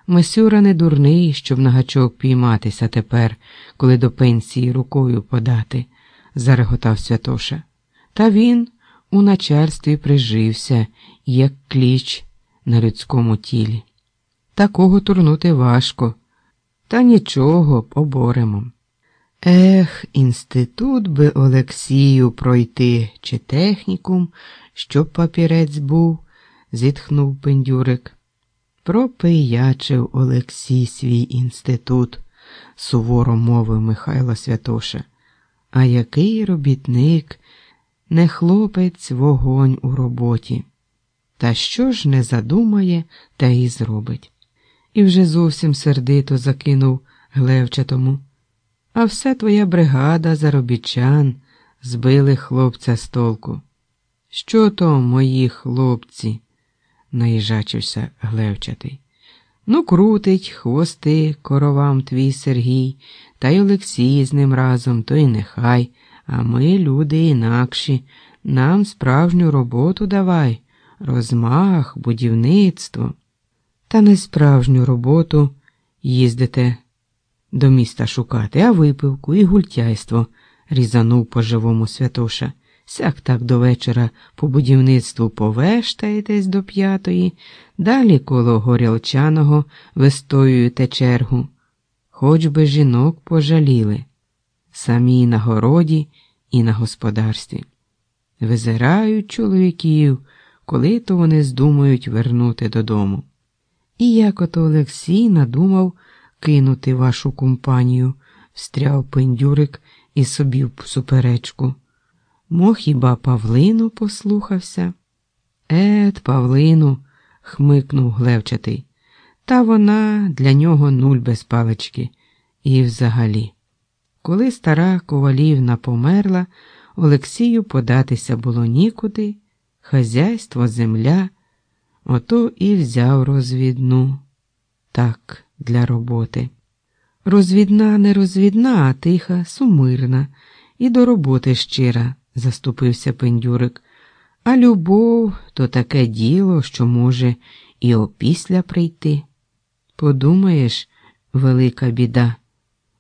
Месюра не дурний, щоб на гачок пійматися тепер, коли до пенсії рукою подати, зареготав Святоша. Та він у начальстві прижився, як кліч на людському тілі. Такого турнути важко, та нічого поборемо. Ех, інститут би Олексію пройти, чи технікум, щоб папірець був, зітхнув пендюрик. Пропиячив Олексій свій інститут, суворо мовив Михайло Святоша. А який робітник, не хлопець вогонь у роботі. Та що ж не задумає, та й зробить. І вже зовсім сердито закинув Глевчатому. А все твоя бригада заробітчан збили хлопця з толку. Що то, мої хлопці? наїжачився Глевчатий. Ну, крутить хвости коровам твій Сергій, та й Олексій з ним разом, то й нехай, а ми, люди, інакші, нам справжню роботу давай, розмах, будівництво. Та не справжню роботу їздите до міста шукати, а випивку і гультяйство, різанув по живому Святоша. Сяк так до вечора по будівництву повештаєтесь до п'ятої, далі коло горілчаного вистоюєте чергу. Хоч би жінок пожаліли, самі на городі і на господарстві. Визирають чоловіків, коли то вони здумають вернути додому. І як ото Олексій надумав кинути вашу компанію, встряв пендюрик і собі в суперечку. Мо хіба Павлину послухався? Ет, Павлину, хмикнув Глевчатий. Та вона для нього нуль без палички. І взагалі. Коли стара ковалівна померла, Олексію податися було нікуди, хазяйство, земля, ото і взяв розвідну. Так, для роботи. Розвідна не розвідна, а тиха, сумирна, і до роботи щира заступився пендюрик. А любов то таке діло, що може і опісля прийти. Подумаєш, велика біда.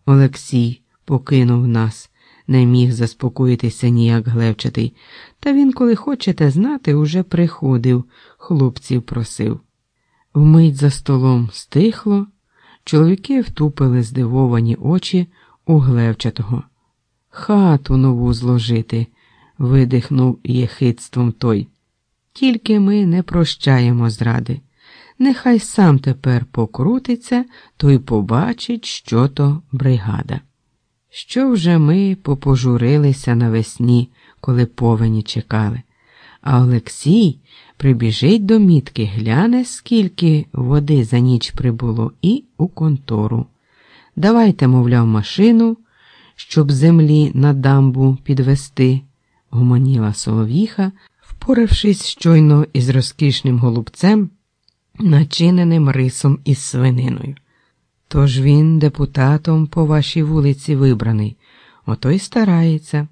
Олексій покинув нас, не міг заспокоїтися ніяк глевчатий, та він, коли хочете знати, уже приходив, хлопців просив. Вмить за столом стихло, чоловіки втупили здивовані очі у глевчатого. Хату нову зложити видихнув єхидством той. Тільки ми не прощаємо зради. Нехай сам тепер покрутиться, то й побачить, що то бригада. що вже ми попожурилися навесні, коли повені чекали. А Олексій прибіжить до мітки, гляне, скільки води за ніч прибуло, і у контору. Давайте, мовляв, машину, щоб землі на дамбу підвести, гомоніла солов'їха, впоравшись щойно із розкішним голубцем, начиненим рисом із свининою. Тож він депутатом по вашій вулиці вибраний, ото й старається.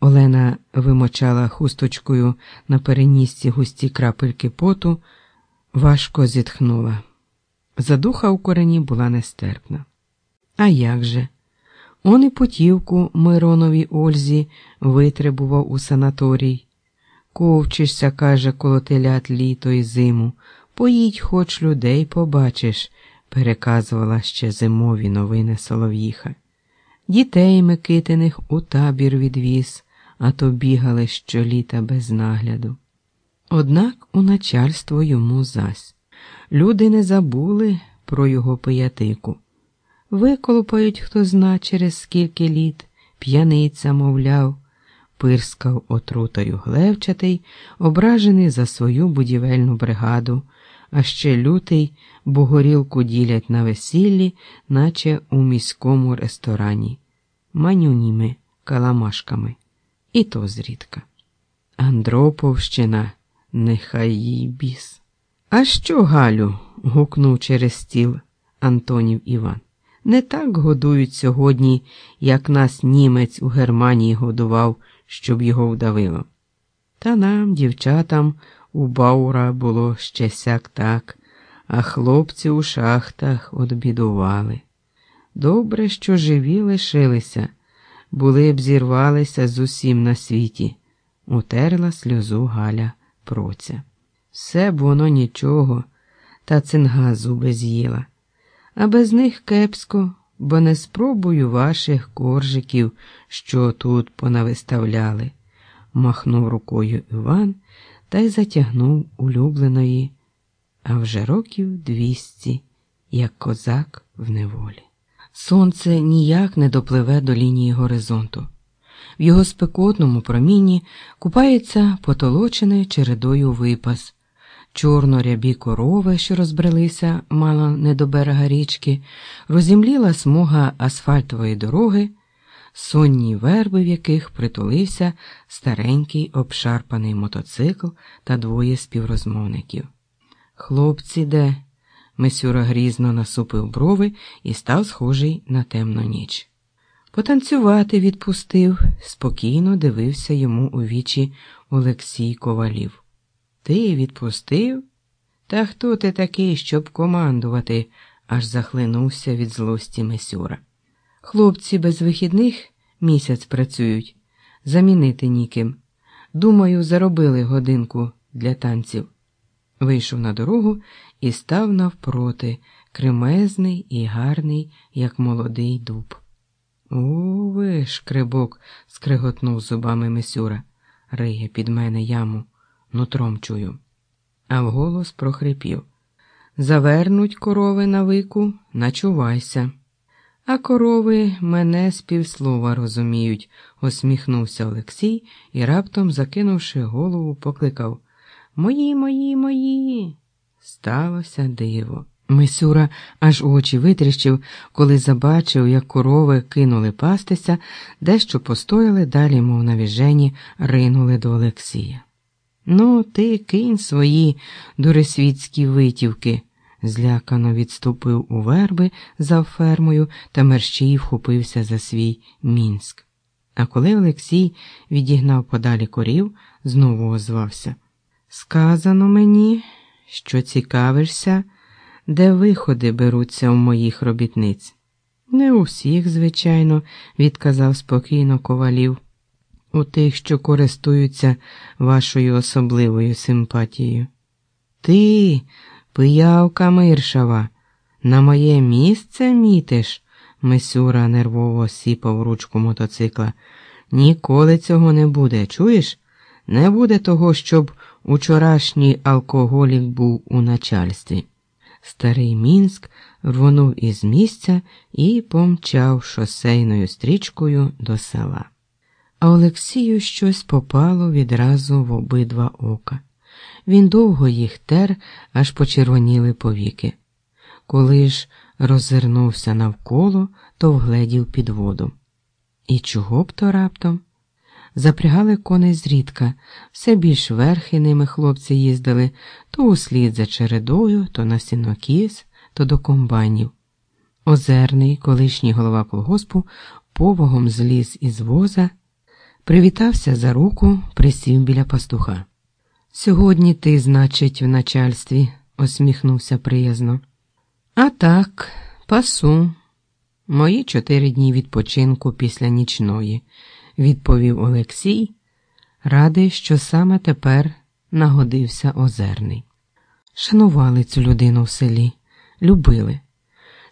Олена вимочала хусточкою на перенісці густі крапельки поту, важко зітхнула. Задуха у корені була нестерпна. А як же? Он і путівку Мироновій Ользі витребував у санаторій. Ковчишся, каже, коло телят літо і зиму. Поїдь хоч людей побачиш, переказувала ще зимові новини Солов'їха. Дітей Микитиних у табір відвіз, а то бігали щоліта без нагляду. Однак у начальство йому зась. Люди не забули про його пиятику. Виколупають, хто зна, через скільки літ, п'яниця, мовляв, пирскав отрутою глевчатий, ображений за свою будівельну бригаду, а ще лютий, бо горілку ділять на весіллі, наче у міському ресторані, манюніми, каламашками, і то зрідка. Андроповщина, нехай їй біс. А що, Галю? гукнув через стіл Антонів Іван. Не так годують сьогодні, як нас німець у Германії годував, щоб його вдавило. Та нам, дівчатам, у Баура було ще сяк так, а хлопці у шахтах одбідували. Добре, що живі лишилися, були б зірвалися з усім на світі, утерла сльозу Галя проця. Все б воно нічого, та цинга зуби з'їла а без них кепсько, бо не спробую ваших коржиків, що тут понавиставляли, махнув рукою Іван та й затягнув улюбленої, а вже років двісті, як козак в неволі. Сонце ніяк не допливе до лінії горизонту. В його спекотному промінні купається потолочений чередою випас чорно-рябі корови, що розбрелися мало не до берега річки, розімліла смуга асфальтової дороги, сонні верби, в яких притулився старенький обшарпаний мотоцикл та двоє співрозмовників. Хлопці, де? Месюра грізно насупив брови і став схожий на темну ніч. Потанцювати відпустив, спокійно дивився йому у вічі Олексій Ковалів. Ти відпустив? Та хто ти такий, щоб командувати? аж захлинувся від злості Месюра. Хлопці без вихідних місяць працюють, замінити ніким. Думаю, заробили годинку для танців. Вийшов на дорогу і став навпроти, кремезний і гарний, як молодий дуб. О, ви, шкребок, скриготнув зубами Месюра, риє під мене яму нутром чую, а вголос прохрипів Завернуть корови на вику, начувайся. А корови мене з півслова розуміють, усміхнувся Олексій і, раптом, закинувши голову, покликав Мої, мої, мої. Сталося диво. Мисюра аж очі витріщив, коли забачив, як корови кинули пастися, дещо постояли, далі, мов навіжені, ринули до Олексія. Ну, ти кинь свої дуресвітські витівки, злякано відступив у верби за фермою та мерщій вхопився за свій мінськ. А коли Олексій відігнав подалі корів, знову озвався. Сказано мені, що цікавишся, де виходи беруться у моїх робітниць. Не у всіх, звичайно, відказав спокійно ковалів у тих, що користуються вашою особливою симпатією. Ти, пиявка миршава, на моє місце мітиш, Мисюра нервово сіпав ручку мотоцикла. Ніколи цього не буде, чуєш? Не буде того, щоб учорашній алкоголік був у начальстві. Старий Мінськ рвонув із місця і помчав шосейною стрічкою до села. А Олексію щось попало відразу в обидва ока. Він довго їх тер, аж почервоніли повіки. Коли ж роззирнувся навколо, то вгледів під воду. І чого б то раптом? Запрягали коней зрідка, все більш верхи ними хлопці їздили то услід за чередою, то на сінокіс, то до комбайнів. Озерний, колишній голова колгоспу, повагом зліз із воза, привітався за руку, присів біля пастуха. Сьогодні ти, значить, в начальстві, усміхнувся приязно. А так, пасу. Мої чотири дні відпочинку після нічної, відповів Олексій, радий, що саме тепер нагодився озерний. Шанували цю людину в селі, любили.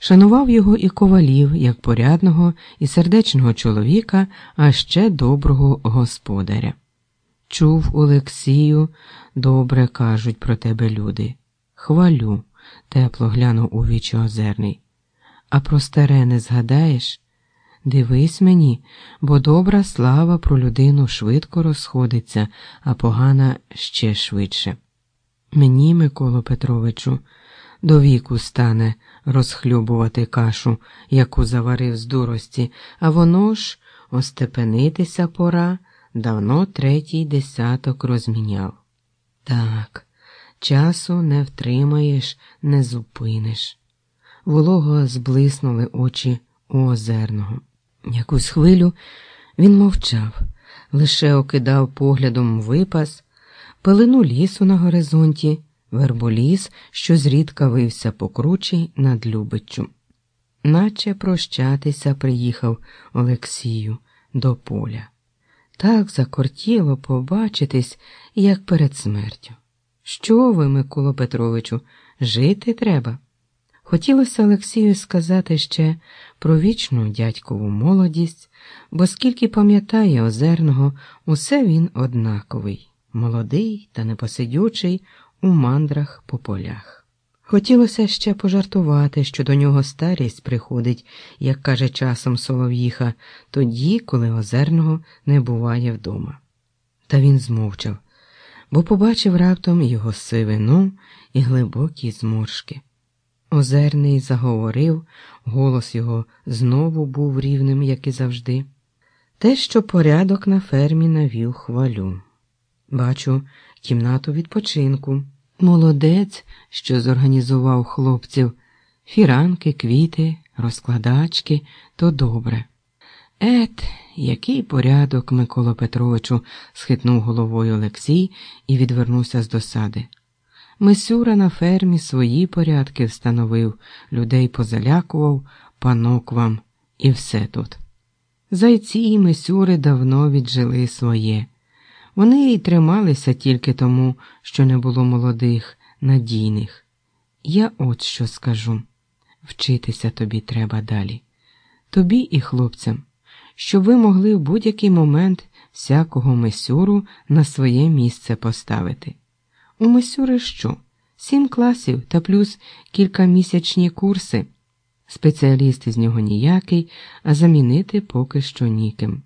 Шанував його і ковалів як порядного і сердечного чоловіка, а ще доброго господаря. Чув Олексію, добре кажуть про тебе люди. Хвалю, тепло глянув у вічі озерний. А про старе не згадаєш? Дивись мені, бо добра слава про людину швидко розходиться, а погана ще швидше. Мені, Миколо Петровичу, до віку стане розхлюбувати кашу, яку заварив з дурості, а воно ж остепенитися пора, давно третій десяток розміняв. Так, часу не втримаєш, не зупиниш. Волого зблиснули очі у озерного. Якусь хвилю він мовчав, лише окидав поглядом випас, пелену лісу на горизонті, верболіс, що зрідка вився по кручі над Любиччю. Наче прощатися приїхав Олексію до поля. Так закортіло побачитись, як перед смертю. Що ви, Миколо Петровичу, жити треба? Хотілося Олексію сказати ще про вічну дядькову молодість, бо скільки пам'ятає озерного, усе він однаковий, молодий та непосидючий у мандрах по полях. Хотілося ще пожартувати, що до нього старість приходить, як каже часом Солов'їха, тоді, коли озерного не буває вдома. Та він змовчав, бо побачив раптом його сивину і глибокі зморшки. Озерний заговорив, голос його знову був рівним, як і завжди. Те, що порядок на фермі навів хвалю. Бачу кімнату відпочинку. Молодець, що зорганізував хлопців, фіранки, квіти, розкладачки то добре. Ет, який порядок, Микола Петровичу, схитнув головою Олексій і відвернувся з досади. Мисюра на фермі свої порядки встановив, людей позалякував, панок вам, і все тут. Зайці і Мисюри давно віджили своє. Вони й трималися тільки тому, що не було молодих, надійних. Я от що скажу вчитися тобі треба далі. Тобі і хлопцям, щоб ви могли в будь-який момент всякого Мисюру на своє місце поставити. У Мисюри що? Сім класів та плюс кількамісячні курси. Спеціаліст із нього ніякий, а замінити поки що ніким.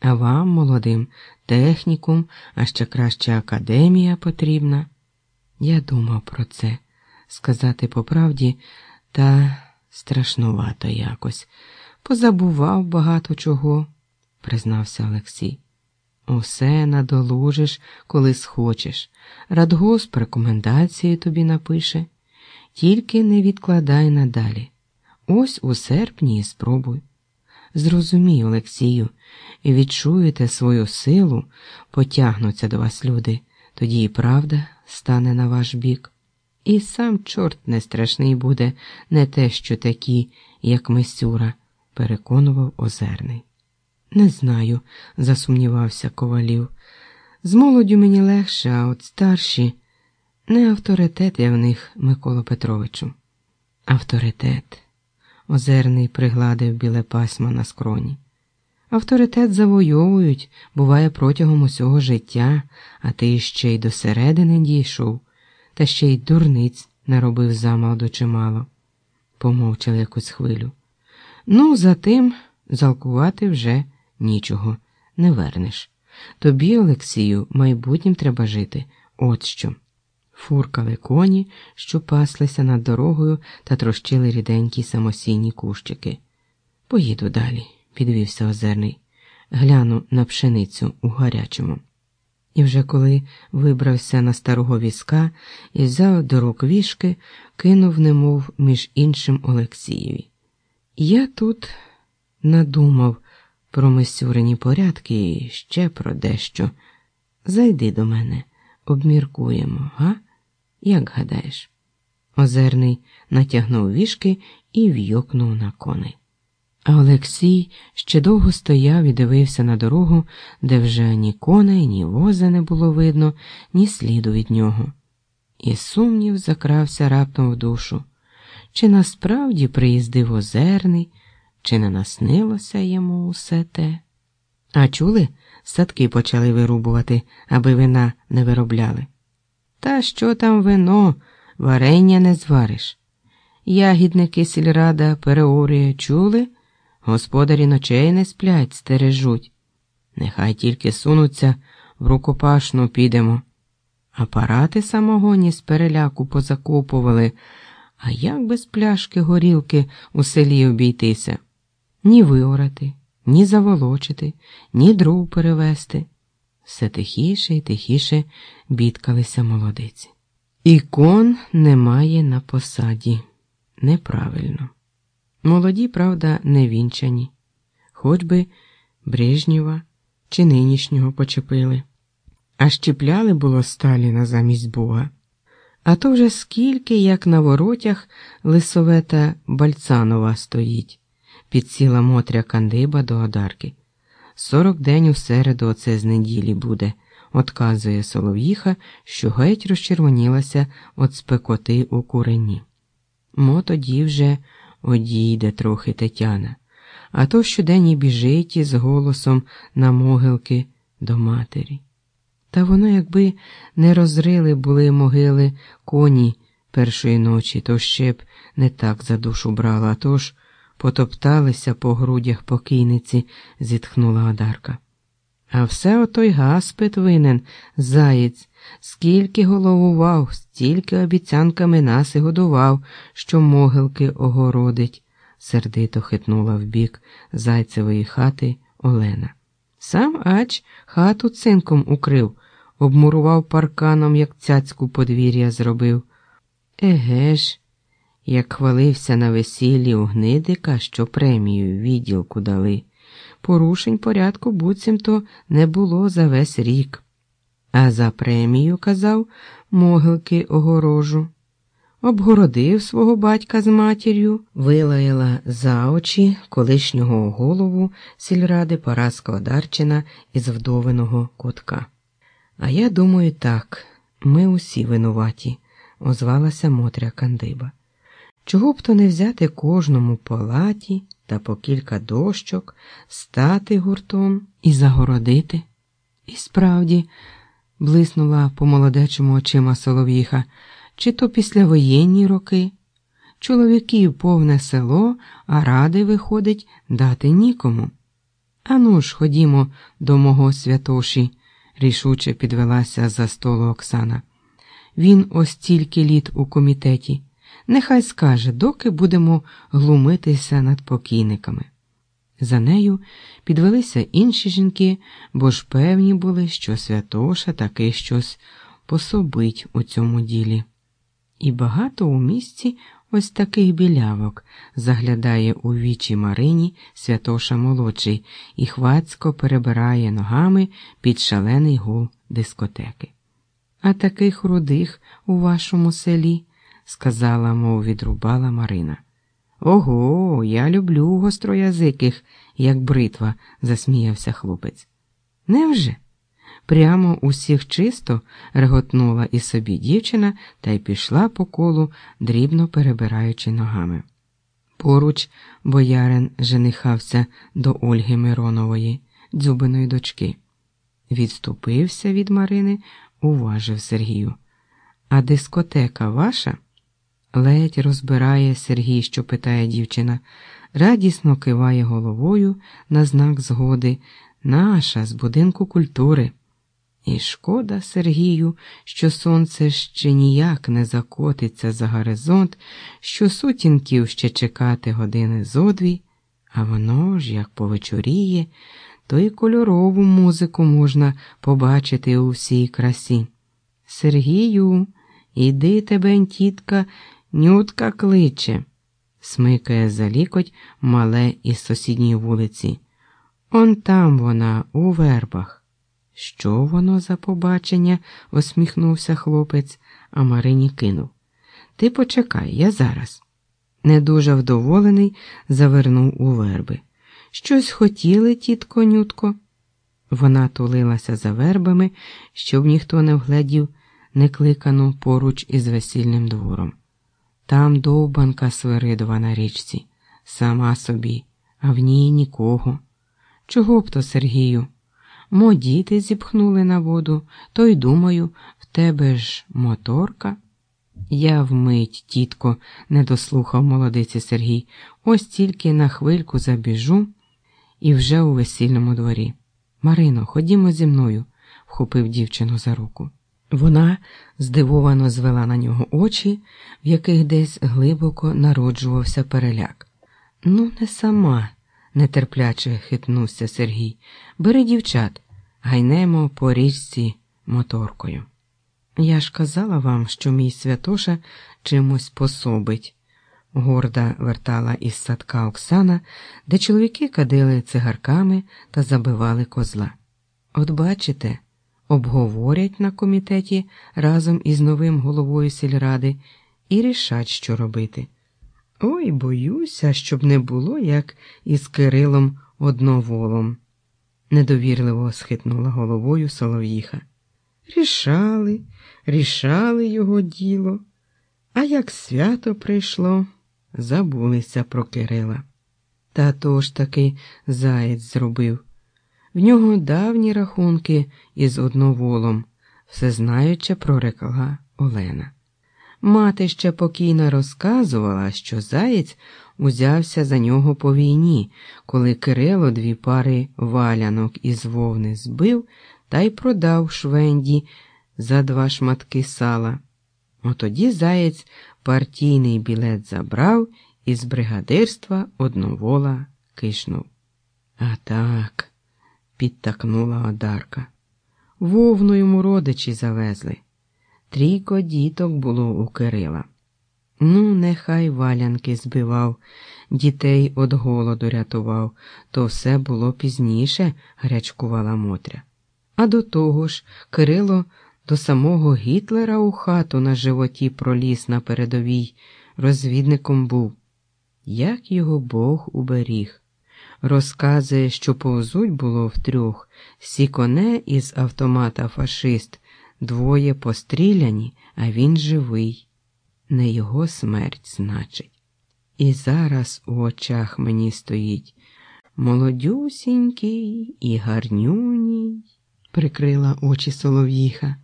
А вам, молодим, технікум, а ще краще академія потрібна. Я думав про це, сказати по правді, та страшнувато якось. Позабував багато чого, признався Олексій. Усе надолужиш, коли схочеш. Радгосп рекомендації тобі напише, тільки не відкладай надалі. Ось у серпні спробуй. Зрозумій, Олексію, відчуєте свою силу, потягнуться до вас люди, тоді і правда стане на ваш бік. І сам чорт не страшний буде, не те, що такі, як Месюра, переконував озерний. Не знаю, засумнівався ковалів. З молоддю мені легше, а от старші не авторитет я в них, Миколо Петровичу. Авторитет. Озерний пригладив біле пасмо на скроні. Авторитет завойовують, буває, протягом усього життя, а ти ще й до середини дійшов, та ще й дурниць наробив замалду чимало. Помовчали якусь хвилю. Ну, затим залкувати вже нічого не вернеш. Тобі, Олексію, майбутнім треба жити. От що. Фуркали коні, що паслися над дорогою та трощили ріденькі самосійні кущики. Поїду далі, підвівся озерний, гляну на пшеницю у гарячому. І вже коли вибрався на старого візка і взяв до рук вішки, кинув, немов між іншим Олексієві. Я тут надумав про мисюрені порядки і ще про дещо. Зайди до мене, обміркуємо, га? Як гадаєш? Озерний натягнув вішки і в'йокнув на коней. А Олексій ще довго стояв і дивився на дорогу, де вже ні коней, ні воза не було видно, ні сліду від нього. І сумнів закрався раптом в душу. Чи насправді приїздив озерний, чи не наснилося йому усе те? А чули, садки почали вирубувати, аби вина не виробляли. Та що там вино, варення не звариш. Ягідники сільрада переорює, чули? Господарі ночей не сплять, стережуть. Нехай тільки сунуться, в рукопашну підемо. Апарати самогоні з переляку позакопували, а як без пляшки горілки у селі обійтися? Ні виорати, ні заволочити, ні дров перевести. Все тихіше і тихіше бідкалися молодиці. Ікон немає на посаді. Неправильно. Молоді, правда, не вінчані, хоч би Брежнєва чи нинішнього почепили, а щепляли було Сталіна замість Бога. А то вже скільки, як на воротях, лисовета Бальцанова стоїть, підсіла Мотря Кандиба до Одарки. Сорок день у середу оце з неділі буде, отказує Солов'їха, що геть розчервонілася от спекоти у курені. Мо тоді вже одійде трохи Тетяна, а то щодень і біжить із голосом на могилки до матері. Та воно, якби не розрили були могили коні першої ночі, то ще б не так за душу брала, тож потопталися по грудях покійниці, зітхнула Одарка. А все отой гаспит винен, заєць, скільки головував, стільки обіцянками нас і годував, що могилки огородить, сердито хитнула вбік зайцевої хати Олена. Сам ач хату цинком укрив, обмурував парканом, як цяцьку подвір'я зробив. Еге ж, як хвалився на весіллі у гнидика, що премію відділку дали. Порушень порядку буцімто не було за весь рік. А за премію, казав, могилки огорожу. Обгородив свого батька з матір'ю, вилаяла за очі колишнього голову сільради Параска Одарчина із вдовиного кутка. А я думаю, так, ми усі винуваті, озвалася Мотря Кандиба. Чого б то не взяти кожному палаті та по кілька дощок, стати гуртом і загородити? І справді, блиснула по молодечому очима Солов'їха, чи то післявоєнні роки. Чоловіків повне село, а ради, виходить, дати нікому. Ану ж, ходімо до мого святоші, рішуче підвелася за столу Оксана. Він ось тільки літ у комітеті. Нехай скаже, доки будемо глумитися над покійниками. За нею підвелися інші жінки, бо ж певні були, що Святоша таки щось пособить у цьому ділі. І багато у місті ось таких білявок заглядає у вічі Марині Святоша молодший і хвацько перебирає ногами під шалений гул дискотеки. А таких рудих у вашому селі сказала, мов відрубала Марина. Ого, я люблю гостроязиких, як бритва, засміявся хлопець. Невже? Прямо усіх чисто реготнула і собі дівчина та й пішла по колу, дрібно перебираючи ногами. Поруч боярин женихався до Ольги Миронової, дзюбиної дочки. Відступився від Марини, уважив Сергію. А дискотека ваша? Ледь розбирає Сергій, що питає дівчина, радісно киває головою на знак згоди, наша з будинку культури. І шкода Сергію, що сонце ще ніяк не закотиться за горизонт, що сутінків ще чекати години зо дві, а воно ж, як повечоріє, то й кольорову музику можна побачити у всій красі. Сергію, іди тебе, тітка, нютка кличе, смикає за лікоть мале із сусідньої вулиці. Он там вона, у вербах. Що воно за побачення? усміхнувся хлопець, а Марині кинув. Ти почекай, я зараз. Не дуже вдоволений, завернув у верби. Щось хотіли, тітко нютко. Вона тулилася за вербами, щоб ніхто не вгледів, не кликану поруч із весільним двором. Там довбанка Свиридова на річці, сама собі, а в ній нікого. Чого б то, Сергію? Мо діти зіпхнули на воду, то й думаю, в тебе ж моторка. Я вмить, тітко, не дослухав молодиці Сергій, ось тільки на хвильку забіжу і вже у весільному дворі. Марино, ходімо зі мною, вхопив дівчину за руку. Вона здивовано звела на нього очі, в яких десь глибоко народжувався переляк. Ну, не сама нетерпляче хитнувся Сергій. Бери дівчат, гайнемо по річці моторкою. Я ж казала вам, що мій святоша чимось пособить, горда вертала із садка Оксана, де чоловіки кадили цигарками та забивали козла. От бачите, обговорять на комітеті разом із новим головою сільради і рішать, що робити. Ой, боюся, щоб не було, як із Кирилом одноволом, недовірливо схитнула головою Солов'їха. Рішали, рішали його діло, а як свято прийшло, забулися про Кирила. Та то ж таки заєць зробив. В нього давні рахунки із одноволом, всезнаюче прорекла Олена. Мати ще покійно розказувала, що заєць узявся за нього по війні, коли Кирило дві пари валянок із вовни збив та й продав швенді за два шматки сала. Отоді заєць партійний білет забрав і з бригадирства одновола кишнув. А так, підтакнула Одарка. Вовну йому родичі завезли. Трійко діток було у Кирила. Ну, нехай валянки збивав, дітей від голоду рятував, то все було пізніше, гарячкувала Мотря. А до того ж, Кирило до самого Гітлера у хату на животі проліз на передовій, розвідником був. Як його Бог уберіг. Розказує, що повзуть було втрьох, сіконе із автомата фашист. Двоє постріляні, а він живий. Не його смерть, значить. І зараз у очах мені стоїть молодюсінький і гарнюній, прикрила очі солов'їха,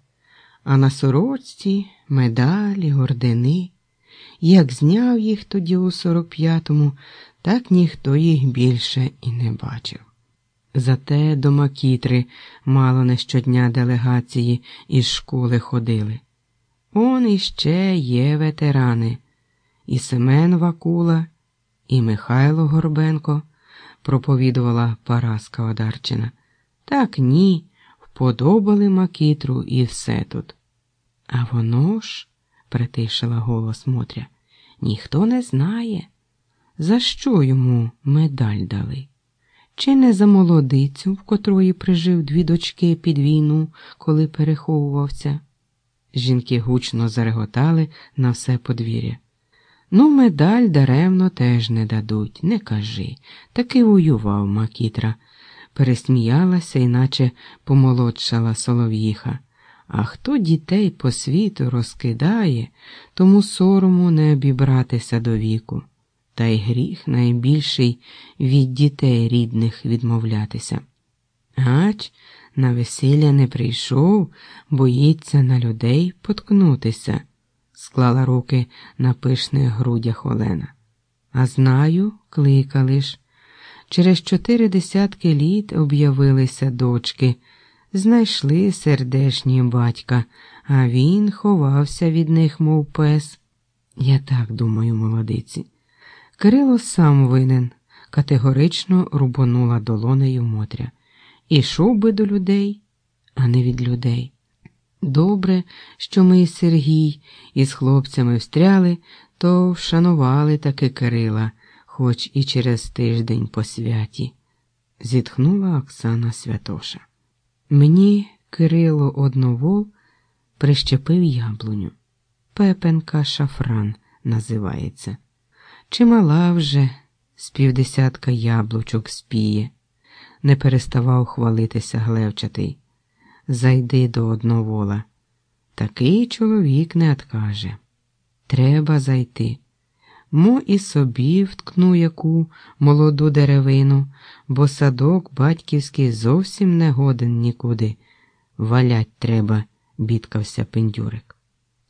а на сорочці медалі, ордени. Як зняв їх тоді у сорок п'ятому, так ніхто їх більше і не бачив. Зате до Макітри мало не щодня делегації із школи ходили. Он іще є ветерани, і Семен Вакула, і Михайло Горбенко, проповідувала Параска Одарчина. Так ні, вподобали Макітру і все тут. А воно ж, притишила голос Мотря, ніхто не знає, за що йому медаль дали. Чи не за молодицю, в котрої прижив дві дочки під війну, коли переховувався? Жінки гучно зареготали на все подвір'я. Ну, медаль даремно теж не дадуть, не кажи. Таки воював Макітра, пересміялася, іначе помолодшала солов'їха. А хто дітей по світу розкидає, тому сорому не обібратися до віку та й гріх найбільший від дітей рідних відмовлятися. Гач на весілля не прийшов, боїться на людей поткнутися, склала руки на пишних грудях Олена. А знаю, кликали ж. Через чотири десятки літ об'явилися дочки, знайшли сердешні батька, а він ховався від них, мов пес. Я так думаю, молодиці. Кирило сам винен, категорично рубонула долонею Мотря. Ішов би до людей, а не від людей. Добре, що ми із Сергій із хлопцями встряли, то вшанували таки Кирила, хоч і через тиждень по святі, зітхнула Оксана Святоша. Мені Кирило одновол прищепив яблуню. Пепенка шафран називається. Чимала вже з півдесятка яблучок спіє, не переставав хвалитися глевчатий. Зайди до одновола. Такий чоловік не откаже. Треба зайти. Мо і собі вткну яку молоду деревину, бо садок батьківський зовсім не годен нікуди. Валять треба, бідкався пендюрик.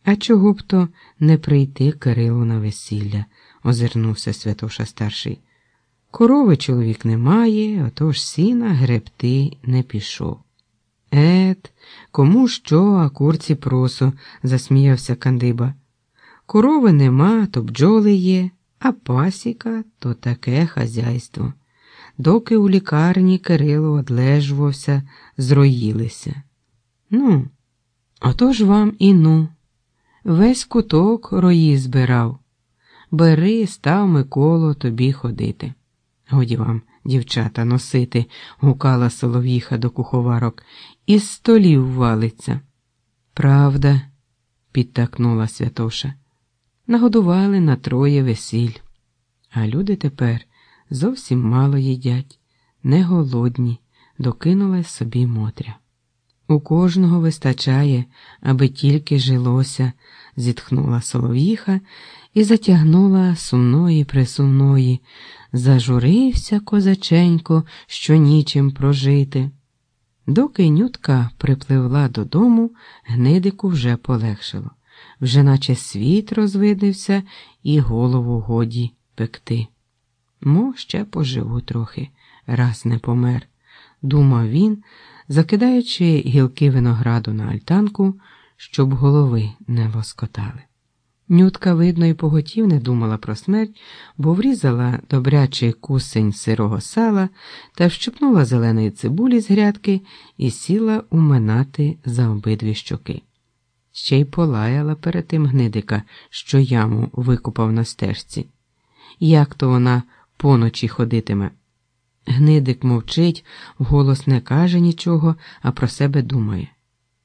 А чого б то не прийти Кирилу на весілля, озирнувся Святоша старший. Корови чоловік не має, отож сіна гребти не пішов. Ет, кому що, а курці просо, засміявся Кандиба. Корови нема, то бджоли є, а пасіка то таке хазяйство. Доки у лікарні Кирило одлежувався, зроїлися. Ну, отож вам і ну. Весь куток рої збирав. Бери, став Миколо тобі ходити. Годі вам, дівчата, носити, гукала солов'їха до куховарок, із столів валиться. Правда, підтакнула Святоша. Нагодували на троє весіль. А люди тепер зовсім мало їдять, не голодні, докинулась собі Мотря. У кожного вистачає, аби тільки жилося, зітхнула солов'їха і затягнула сумної присумної. Зажурився козаченько, що нічим прожити. Доки нютка припливла додому, гнидику вже полегшило, вже наче світ розвидився і голову годі пекти. Мо ще поживу трохи, раз не помер, думав він, закидаючи гілки винограду на альтанку, щоб голови не лоскотали. Нютка, видно, і поготів не думала про смерть, бо врізала добрячий кусень сирого сала та вщипнула зеленої цибулі з грядки і сіла уминати за обидві щоки. Ще й полаяла перед тим гнидика, що яму викупав на стежці. Як то вона поночі ходитиме? Гнидик мовчить, вголос не каже нічого, а про себе думає.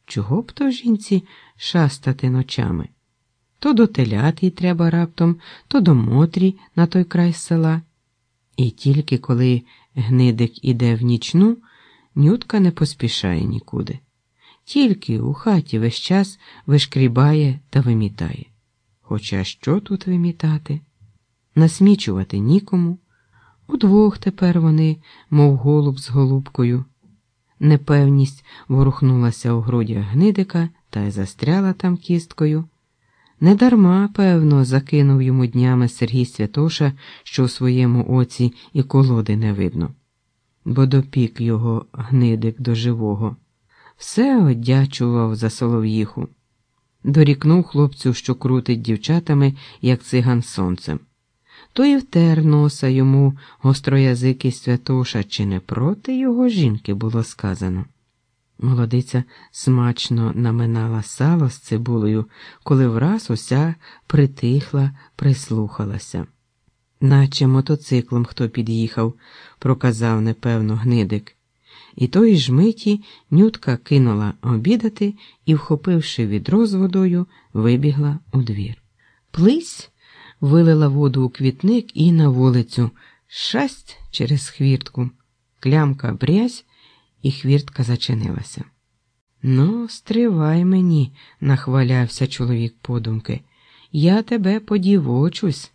Чого б то жінці шастати ночами? То до телят їй треба раптом, то до Мотрі на той край села. І тільки коли гнидик іде в нічну, нютка не поспішає нікуди. Тільки у хаті весь час вишкрібає та вимітає. Хоча що тут вимітати? Насмічувати нікому. Удвох тепер вони, мов голуб з голубкою. Непевність ворухнулася у грудях гнидика та й застряла там кісткою. Недарма, певно, закинув йому днями Сергій Святоша, що у своєму оці і колоди не видно, бо допік його гнидик до живого, все одячував за солов'їху, дорікнув хлопцю, що крутить дівчатами, як циган сонцем. То і втер носа йому гостроязикий Святоша, чи не проти його жінки було сказано. Молодиця смачно наминала сало з цибулею, коли враз уся притихла, прислухалася. Наче мотоциклом хто під'їхав, проказав непевно гнидик. І тої ж миті нютка кинула обідати і, вхопивши відро з водою, вибігла у двір. Плись вилила воду у квітник і на вулицю, шасть через хвіртку, клямка брязь і хвіртка зачинилася. Ну, стривай мені, нахвалявся чоловік подумки. Я тебе подівочусь.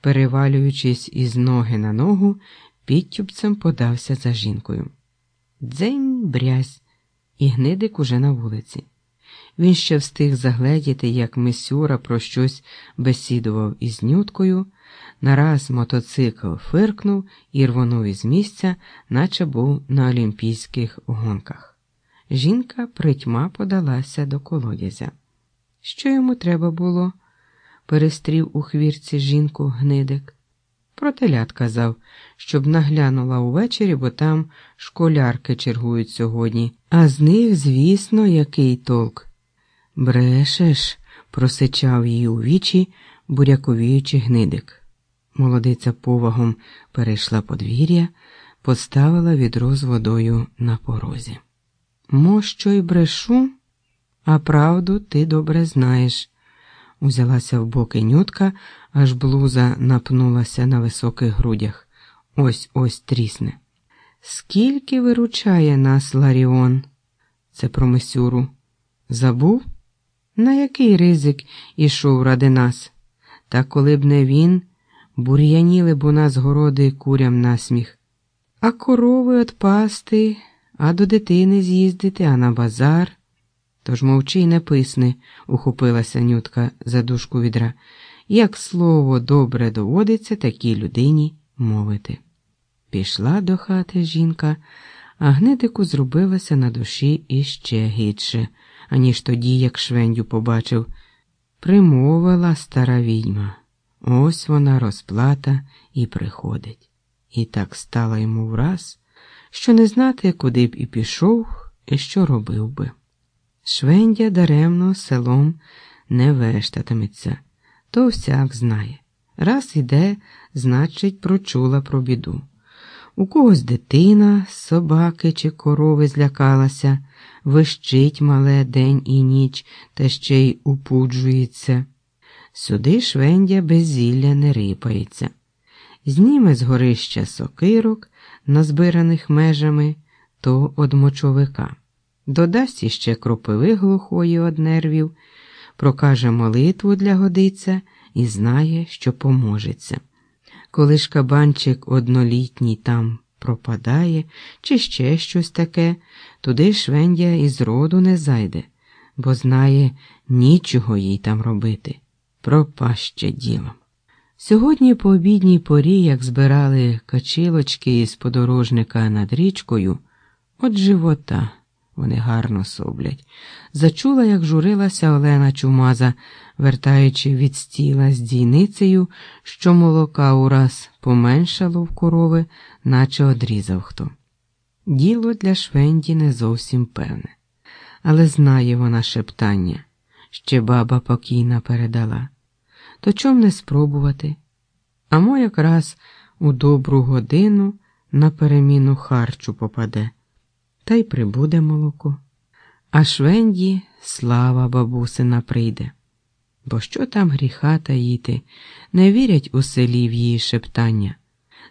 Перевалюючись із ноги на ногу, підтюбцем подався за жінкою. Дзень брязь, і гнидик уже на вулиці. Він ще встиг загледіти, як Мисюра про щось бесідував із нюткою. Нараз мотоцикл фиркнув і рвонув із місця, наче був на олімпійських гонках. Жінка притьма подалася до колодязя. Що йому треба було? перестрів у хвірці жінку гнидик. Про телят казав, щоб наглянула увечері, бо там школярки чергують сьогодні, а з них, звісно, який толк. Брешеш, просичав її у вічі, буряковіючи гнидик. Молодиця повагом перейшла подвір'я, поставила відро з водою на порозі. Мо, що й брешу, а правду ти добре знаєш. Узялася в боки нютка, аж блуза напнулася на високих грудях. Ось ось трісне. Скільки виручає нас Ларіон? Це про Месюру. Забув? На який ризик ішов ради нас? Та коли б не він, бур'яніли б у нас городи курям насміх. А корови отпасти, а до дитини з'їздити, а на базар. Тож мовчи й не писни, ухопилася нютка за дужку відра, як слово добре доводиться такій людині мовити. Пішла до хати жінка, а гнедику зробилася на душі іще гідше, аніж тоді, як швендю побачив. Примовила стара відьма. Ось вона розплата і приходить. І так стала йому враз, що не знати, куди б і пішов, і що робив би. Швендя даремно селом не вештатиметься, то всяк знає. Раз іде, значить, прочула про біду. У когось дитина, собаки чи корови злякалася, вищить мале день і ніч та ще й упуджується. Сюди швендя без зілля не рипається. Зніме з горища сокирок, назбираних межами, то од мочовика додасть іще кропиви глухої од нервів, прокаже молитву для годиця і знає, що поможеться. Коли ж кабанчик однолітній там пропадає, чи ще щось таке, туди швендя із роду не зайде, бо знає, нічого їй там робити. Пропаще ділом. Сьогодні по обідній порі, як збирали качилочки із подорожника над річкою, от живота. Вони гарно соблять. Зачула, як журилася Олена Чумаза, вертаючи від стіла з дійницею, що молока ураз поменшало в корови, наче одрізав хто. Діло для Швенді не зовсім певне, але знає вона шептання, ще баба покійна передала. То чом не спробувати? А мо якраз у добру годину на переміну харчу попаде та й прибуде молоко. А швенді слава бабусина прийде. Бо що там гріха таїти, не вірять у селі в її шептання.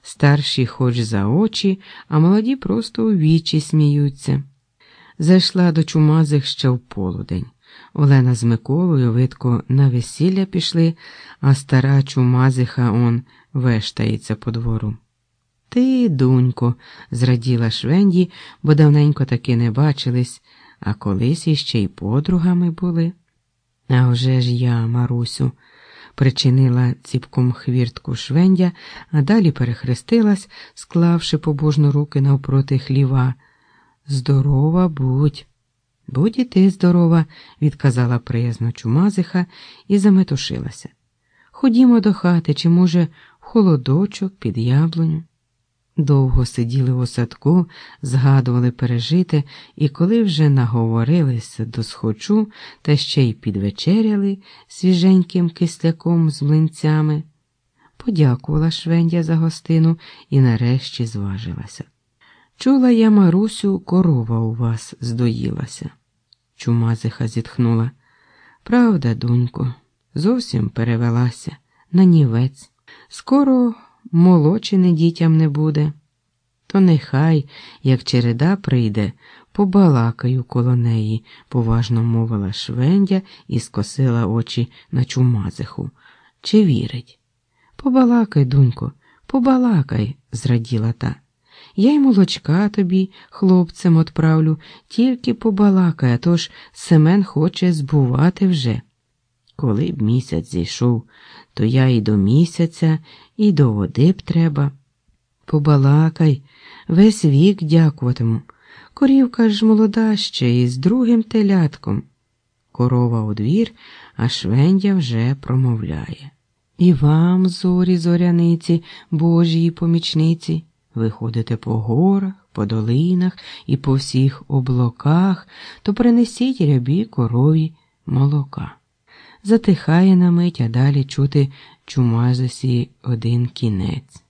Старші хоч за очі, а молоді просто у вічі сміються. Зайшла до чумазих ще в полудень. Олена з Миколою видко на весілля пішли, а стара чумазиха он вештається по двору. Ти, дунько, зраділа Швенді, бо давненько таки не бачились, а колись іще й подругами були. А вже ж я, Марусю, причинила ціпком хвіртку швендя, а далі перехрестилась, склавши побожно руки навпроти хліва. Здорова будь. Будь і ти здорова, відказала приязно чумазиха і заметушилася. Ходімо до хати, чи, може, в холодочок під яблуню. Довго сиділи у садку, згадували пережити, і коли вже наговорилися до схочу та ще й підвечеряли свіженьким кисляком з млинцями, подякувала Швендя за гостину і нарешті зважилася. Чула я, Марусю, корова у вас здоїлася. Чумазиха зітхнула. Правда, донько, зовсім перевелася на нівець. Скоро молочини дітям не буде, то нехай, як череда прийде, побалакаю коло неї, поважно мовила швендя і скосила очі на чумазиху. Чи вірить? Побалакай, дунько, побалакай, зраділа та. Я й молочка тобі, хлопцем, отправлю, тільки побалакай, а тож Семен хоче збувати вже. Коли б місяць зійшов, то я і до місяця, і до води б треба. Побалакай, весь вік дякуватиму. Корівка ж молода ще і з другим телятком. Корова у двір, а швендя вже промовляє. І вам, зорі, зоряниці, божії помічниці, ви ходите по горах, по долинах і по всіх облаках, то принесіть рябі корові молока. Затихає на мить, а далі чути чумазосі один кінець.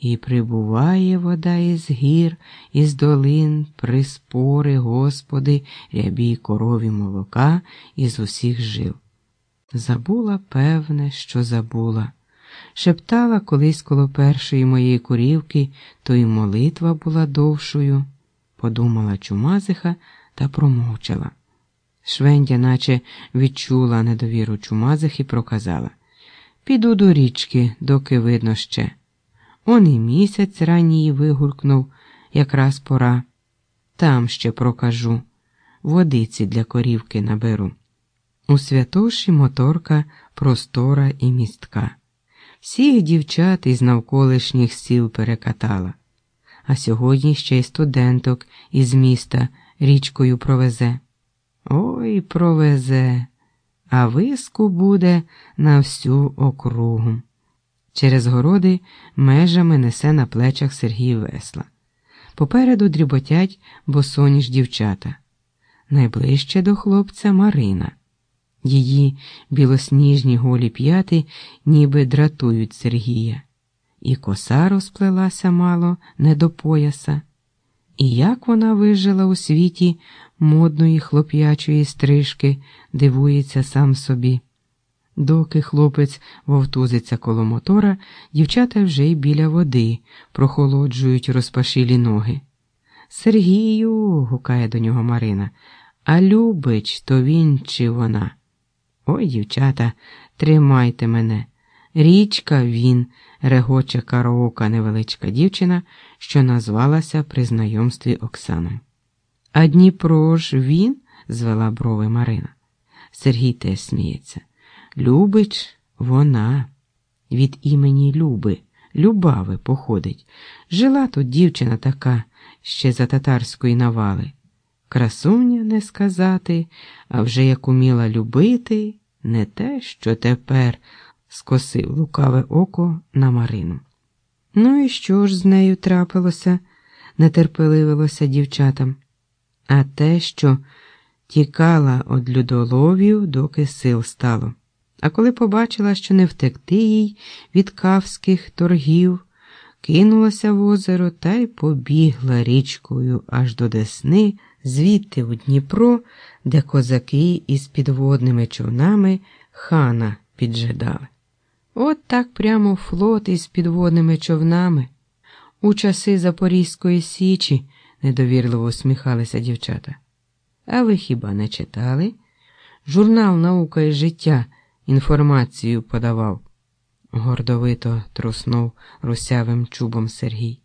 І прибуває вода із гір, із долин, приспори, Господи, рябі корові молока із усіх жил. Забула, певне, що забула. Шептала колись коло першої моєї курівки, то й молитва була довшою, подумала чумазиха та промовчала. Швендя, наче відчула недовіру чумазих і проказала Піду до річки, доки видно ще. Он і місяць ранній вигулькнув, якраз пора. Там ще прокажу, водиці для корівки наберу. У святоші моторка простора і містка. Всіх дівчат із навколишніх сіл перекатала, а сьогодні ще й студенток із міста річкою провезе. Ой, провезе, а виску буде на всю округу. Через городи межами несе на плечах Сергій весла. Попереду дріботять босоніж дівчата. Найближче до хлопця Марина. Її білосніжні голі п'яти ніби дратують Сергія, і коса розплелася мало не до пояса. І як вона вижила у світі модної хлоп'ячої стрижки, дивується сам собі. Доки хлопець вовтузиться коло мотора, дівчата вже й біля води прохолоджують розпашілі ноги. Сергію, гукає до нього Марина, а любич, то він чи вона? Ой, дівчата, тримайте мене. Річка він, регоче караока невеличка дівчина, що назвалася при знайомстві Оксаною. А Дніпро ж він, звела брови Марина. Сергій теж сміється. Любич вона від імені Люби, Любави походить. Жила тут дівчина така, ще за татарської навали. Красуня не сказати, а вже як уміла любити, не те, що тепер скосив лукаве око на Марину. Ну і що ж з нею трапилося? нетерпеливилося дівчатам. А те, що тікала од людоловів, доки сил стало. А коли побачила, що не втекти їй від кавських торгів, кинулася в озеро та й побігла річкою аж до Десни, звідти в Дніпро, де козаки із підводними човнами хана піджидали. От так прямо флот із підводними човнами. У часи Запорізької Січі, недовірливо усміхалися дівчата. А ви хіба не читали? Журнал Наука і життя інформацію подавав, гордовито труснув русявим чубом Сергій.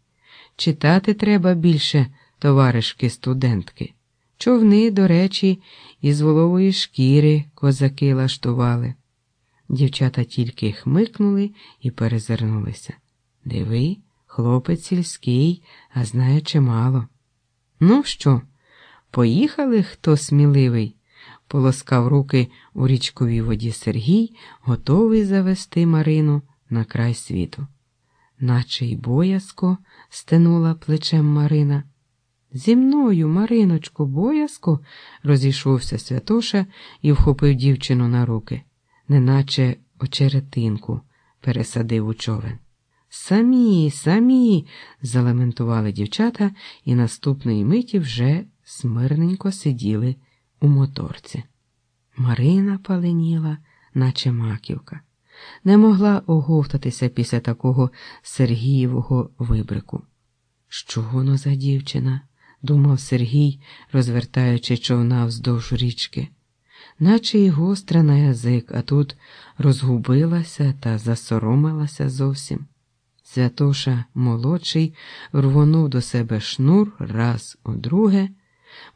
Читати треба більше, товаришки студентки. Човни, до речі, із волової шкіри козаки лаштували. Дівчата тільки хмикнули і перезирнулися. Диви, хлопець сільський, а знає чимало. Ну що, поїхали хто сміливий? полоскав руки у річковій воді Сергій, готовий завести Марину на край світу. Наче й боязко стенула плечем Марина. Зі мною, Мариночко, боязко, розійшовся Святоша і вхопив дівчину на руки, неначе очеретинку пересадив у човен. Самі, самі, залементували дівчата і наступної миті вже смирненько сиділи у моторці. Марина паленіла, наче маківка, не могла оговтатися після такого Сергієвого вибрику. Що воно за дівчина? Думав Сергій, розвертаючи човна вздовж річки, наче й гостра на язик, а тут розгубилася та засоромилася зовсім. Святоша молодший рвонув до себе шнур раз у друге,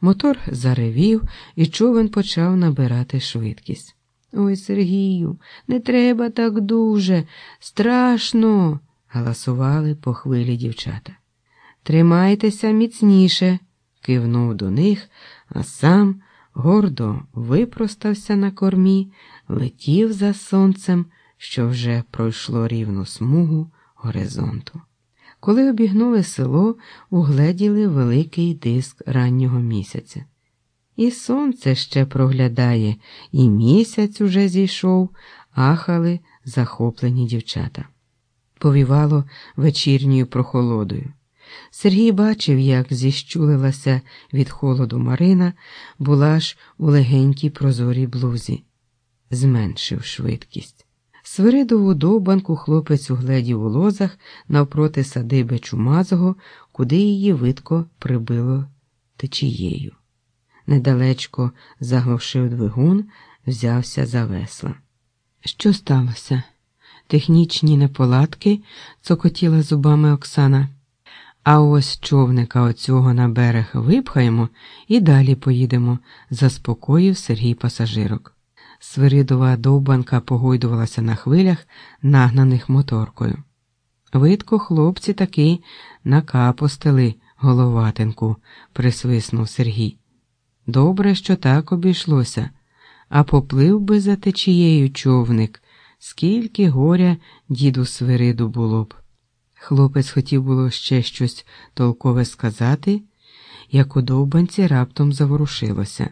мотор заревів, і човен почав набирати швидкість. Ой, Сергію, не треба так дуже, страшно, галасували по хвилі дівчата. Тримайтеся міцніше, кивнув до них, а сам гордо випростався на кормі, летів за сонцем, що вже пройшло рівну смугу горизонту. Коли обігнули село, угледіли великий диск раннього місяця. І сонце ще проглядає, і місяць уже зійшов, ахали захоплені дівчата. Повівало вечірньою прохолодою. Сергій бачив, як зіщулилася від холоду Марина, була ж у легенькій прозорій блузі, зменшив швидкість. Свиридову довбанку хлопець угледів у лозах навпроти садиби Чумазого, куди її видко прибило течією. Недалечко заглушив двигун, взявся за весла. Що сталося? Технічні неполадки, цокотіла зубами Оксана. А ось човника оцього на берег випхаємо і далі поїдемо, заспокоїв Сергій пасажирок. Свиридова довбанка погойдувалася на хвилях, нагнаних моторкою. Видко хлопці таки накапостили головатинку, присвиснув Сергій. Добре, що так обійшлося, а поплив би за течією човник, скільки горя діду Свириду було б. Хлопець хотів було ще щось толкове сказати, як у довбанці раптом заворушилося,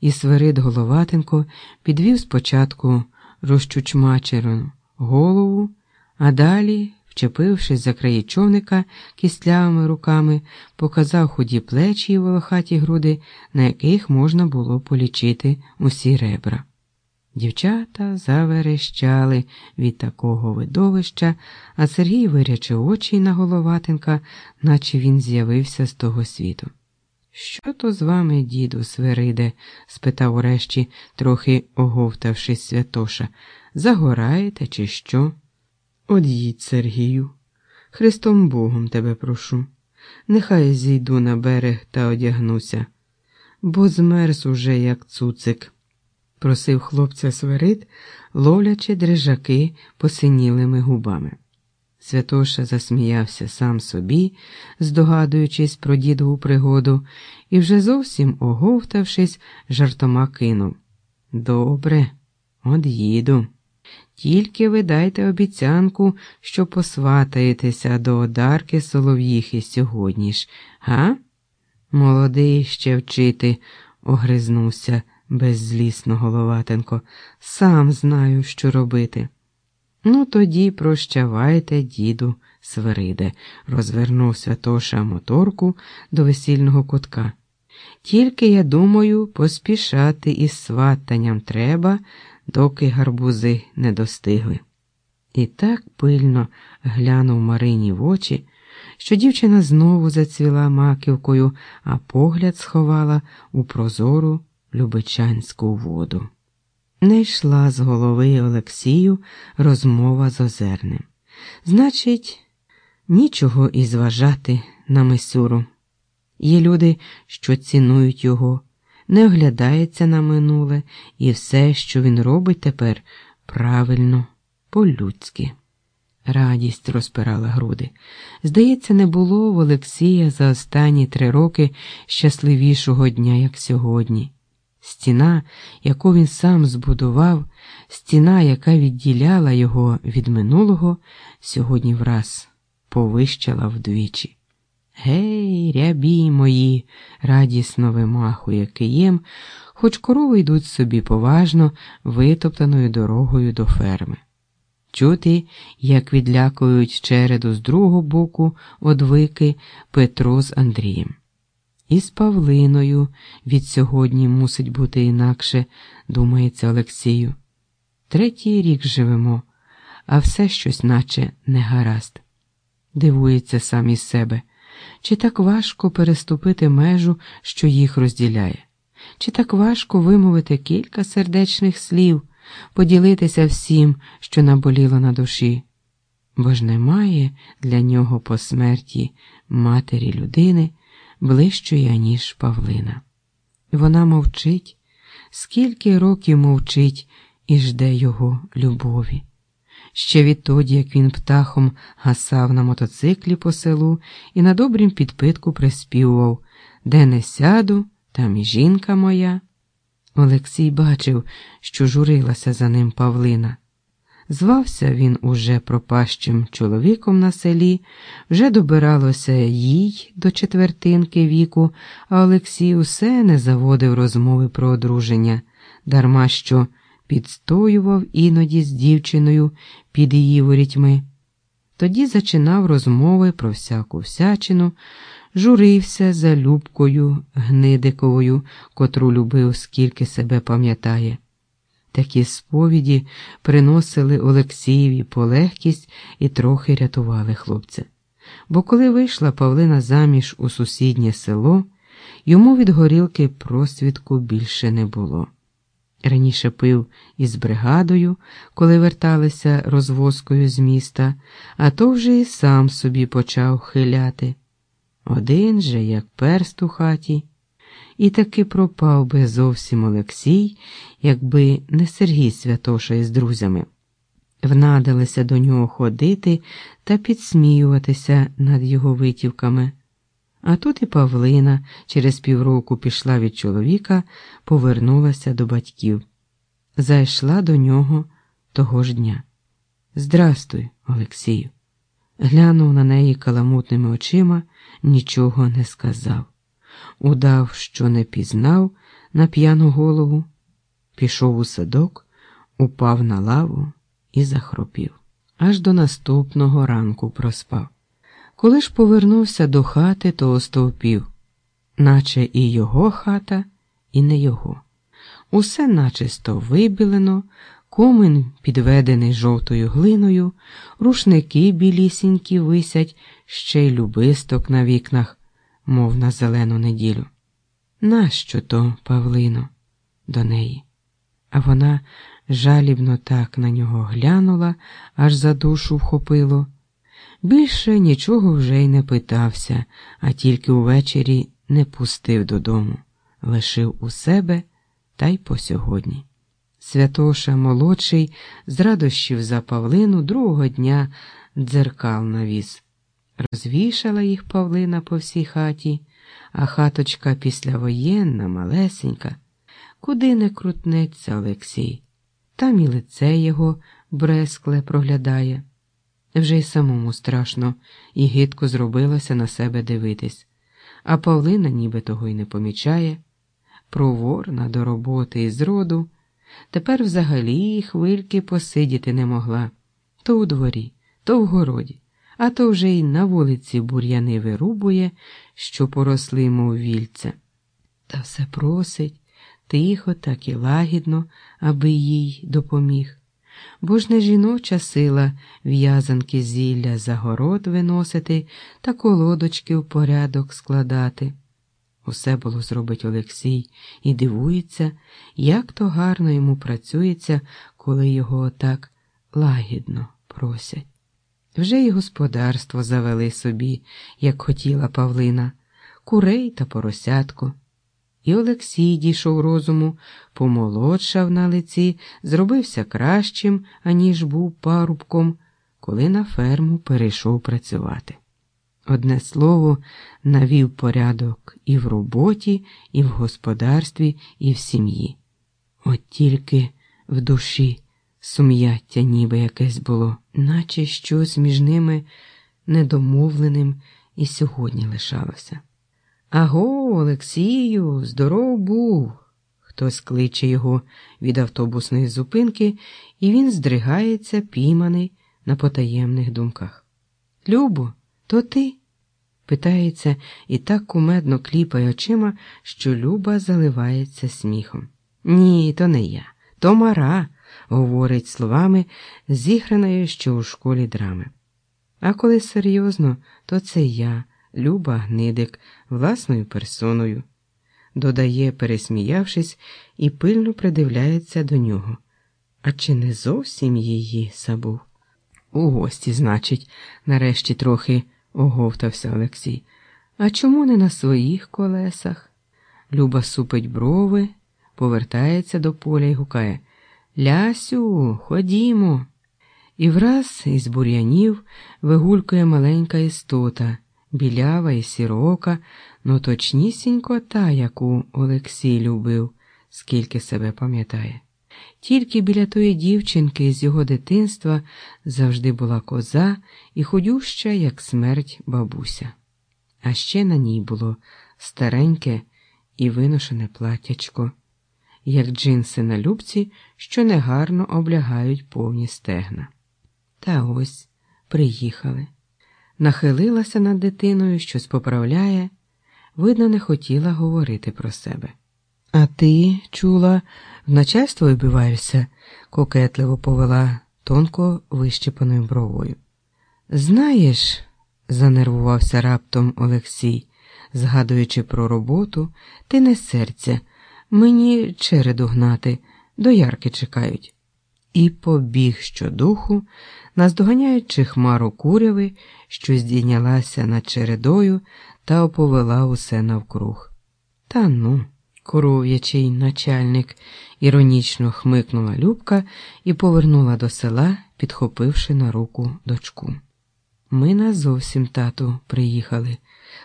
і Свирид Головатенко підвів спочатку розчучмачену голову, а далі, вчепившись за краї човника кістлявими руками, показав худі плечі і волохаті груди, на яких можна було полічити усі ребра. Дівчата заверещали від такого видовища, а Сергій вирячив очі на головатинка, наче він з'явився з того світу. Що то з вами, діду, Свериде? спитав урешті, трохи оговтавшись Святоша. Загораєте, чи що? Од'їдь, Сергію. Христом Богом тебе прошу. Нехай зійду на берег та одягнуся, бо змерз уже, як цуцик просив хлопця Сверид, ловлячи дрижаки посинілими губами. Святоша засміявся сам собі, здогадуючись про дідову пригоду, і вже зовсім оговтавшись, жартома кинув. Добре, од'їду. Тільки ви дайте обіцянку, що посватаєтеся до одарки Солов'їхи сьогодні ж, га? Молодий ще вчити, огризнувся беззлісно Головатенко, сам знаю, що робити. Ну, тоді прощавайте, діду, Свириде, розвернув Святоша моторку до весільного кутка. Тільки, я думаю, поспішати із сватанням треба, доки гарбузи не достигли. І так пильно глянув Марині в очі, що дівчина знову зацвіла маківкою, а погляд сховала у прозору Любичанську воду. Не йшла з голови Олексію розмова з озерним. Значить, нічого і зважати на Мисюру. Є люди, що цінують його, не оглядається на минуле, і все, що він робить тепер, правильно, по-людськи. Радість розпирала груди. Здається, не було в Олексія за останні три роки щасливішого дня, як сьогодні. Стіна, яку він сам збудував, стіна, яка відділяла його від минулого, сьогодні враз повищала вдвічі. Гей, рябі мої, радісно вимахує києм, хоч корови йдуть собі поважно витоптаною дорогою до ферми. Чути, як відлякують череду з другого боку одвики Петро з Андрієм. І з Павлиною від сьогодні мусить бути інакше, думається Олексію. Третій рік живемо, а все щось, наче не гаразд. Дивується сам із себе, чи так важко переступити межу, що їх розділяє, чи так важко вимовити кілька сердечних слів, поділитися всім, що наболіло на душі. бо ж немає для нього по смерті матері людини ближчої, аніж Павлина. Вона мовчить, скільки років мовчить і жде його любові. Ще відтоді, як він птахом гасав на мотоциклі по селу і на добрім підпитку приспівував Де не сяду, там і жінка моя. Олексій бачив, що журилася за ним Павлина. Звався він уже пропащим чоловіком на селі, вже добиралося їй до четвертинки віку, а Олексій усе не заводив розмови про одруження, дарма що підстоював іноді з дівчиною під її ворітьми. Тоді зачинав розмови про всяку всячину, журився за Любкою Гнидиковою, котру любив, скільки себе пам'ятає. Такі сповіді приносили Олексієві полегкість і трохи рятували хлопця. Бо коли вийшла Павлина заміж у сусіднє село, йому від горілки просвідку більше не було. Раніше пив із бригадою, коли верталися розвозкою з міста, а то вже і сам собі почав хиляти. Один же, як перст у хаті, і таки пропав би зовсім Олексій, якби не Сергій Святоша із друзями. Внадилися до нього ходити та підсміюватися над його витівками. А тут і Павлина через півроку пішла від чоловіка, повернулася до батьків. Зайшла до нього того ж дня. Здрастуй, Олексію. Глянув на неї каламутними очима, нічого не сказав. Удав, що не пізнав на п'яну голову, пішов у садок, упав на лаву і захропів. Аж до наступного ранку проспав. Коли ж повернувся до хати, то остовпів, наче і його хата, і не його. Усе начисто вибілено, комин підведений жовтою глиною, рушники білісінькі висять, ще й любисток на вікнах, мов на зелену неділю. Нащо то, Павлино, до неї? А вона жалібно так на нього глянула, аж за душу вхопило. Більше нічого вже й не питався, а тільки увечері не пустив додому, лишив у себе та й по сьогодні. Святоша молодший з радощів за Павлину другого дня дзеркал навіз. Розвішала їх Павлина по всій хаті, а хаточка післявоєнна, малесенька, куди не крутнеться Олексій. Там і лице його брескле проглядає. Вже й самому страшно і гидко зробилося на себе дивитись, а Павлина ніби того й не помічає. Проворна до роботи і зроду, тепер взагалі хвильки посидіти не могла то у дворі, то в городі, а то вже й на вулиці бур'яни вирубує, що поросли, мов вільця. Та все просить тихо, так і лагідно, аби їй допоміг бо ж не жіноча сила в'язанки зілля за город виносити та колодочки в порядок складати. Усе було зробить Олексій і дивується, як то гарно йому працюється, коли його отак лагідно просять. Вже й господарство завели собі, як хотіла Павлина, курей та поросятку. І Олексій дійшов розуму, помолодшав на лиці, зробився кращим, аніж був парубком, коли на ферму перейшов працювати. Одне слово, навів порядок і в роботі, і в господарстві, і в сім'ї. От тільки в душі сум'яття ніби якесь було, наче щось між ними недомовленим і сьогодні лишалося. Аго, Олексію, здоров був. Хтось кличе його від автобусної зупинки, і він здригається, пійманий на потаємних думках. Любо, то ти? питається і так кумедно кліпає очима, що Люба заливається сміхом. Ні, то не я, то мара, говорить словами, зіграною ще у школі драми. А коли серйозно, то це я. Люба Гнидик власною персоною, додає, пересміявшись, і пильно придивляється до нього. А чи не зовсім її забув? У гості, значить, нарешті трохи оговтався Олексій. А чому не на своїх колесах? Люба супить брови, повертається до поля і гукає Лясю, ходімо. І враз із бур'янів вигулькує маленька істота, білява і сірока, но точнісінько та, яку Олексій любив, скільки себе пам'ятає. Тільки біля тої дівчинки з його дитинства завжди була коза і ходюща, як смерть бабуся. А ще на ній було стареньке і виношене платтячко, як джинси на любці, що негарно облягають повні стегна. Та ось приїхали. Нахилилася над дитиною, щось поправляє, видно, не хотіла говорити про себе. А ти, чула, в начальство вибиваєшся, кокетливо повела тонко вищепаною бровою. Знаєш, занервувався раптом Олексій, згадуючи про роботу, ти не серця, мені череду гнати, до ярки чекають. І побіг щодуху, наздоганяючи хмару куряви, що здійнялася над чередою та оповела усе навкруг. Та ну, коров'ячий начальник, іронічно хмикнула Любка і повернула до села, підхопивши на руку дочку. Ми назовсім, тату, приїхали,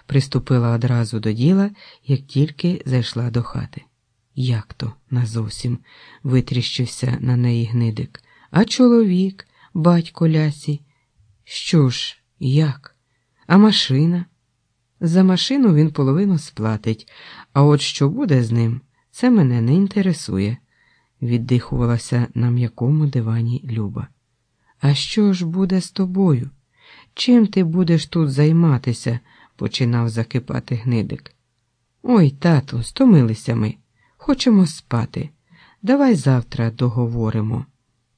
приступила одразу до діла, як тільки зайшла до хати. Як то назовсім? витріщився на неї гнидик. А чоловік, батько лясі. Що ж, як? А машина? За машину він половину сплатить, а от що буде з ним, це мене не інтересує, віддихувалася на м'якому дивані Люба. А що ж буде з тобою? Чим ти будеш тут займатися? починав закипати гнидик. Ой, тату, стомилися ми. Хочемо спати. Давай завтра договоримо.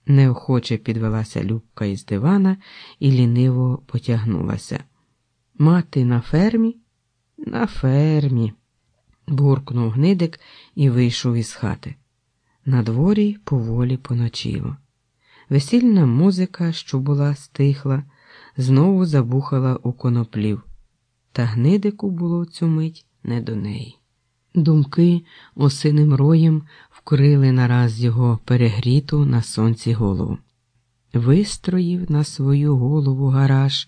Неохоче підвелася Любка із дивана і ліниво потягнулася. Мати на фермі? На фермі, буркнув гнидик і вийшов із хати. На дворі поволі поночило. Весільна музика, що була стихла, знову забухала у коноплів, та гнидику було цю мить не до неї. Думки осиним роєм вкрили нараз його перегріту на сонці голову. Вистроїв на свою голову гараж,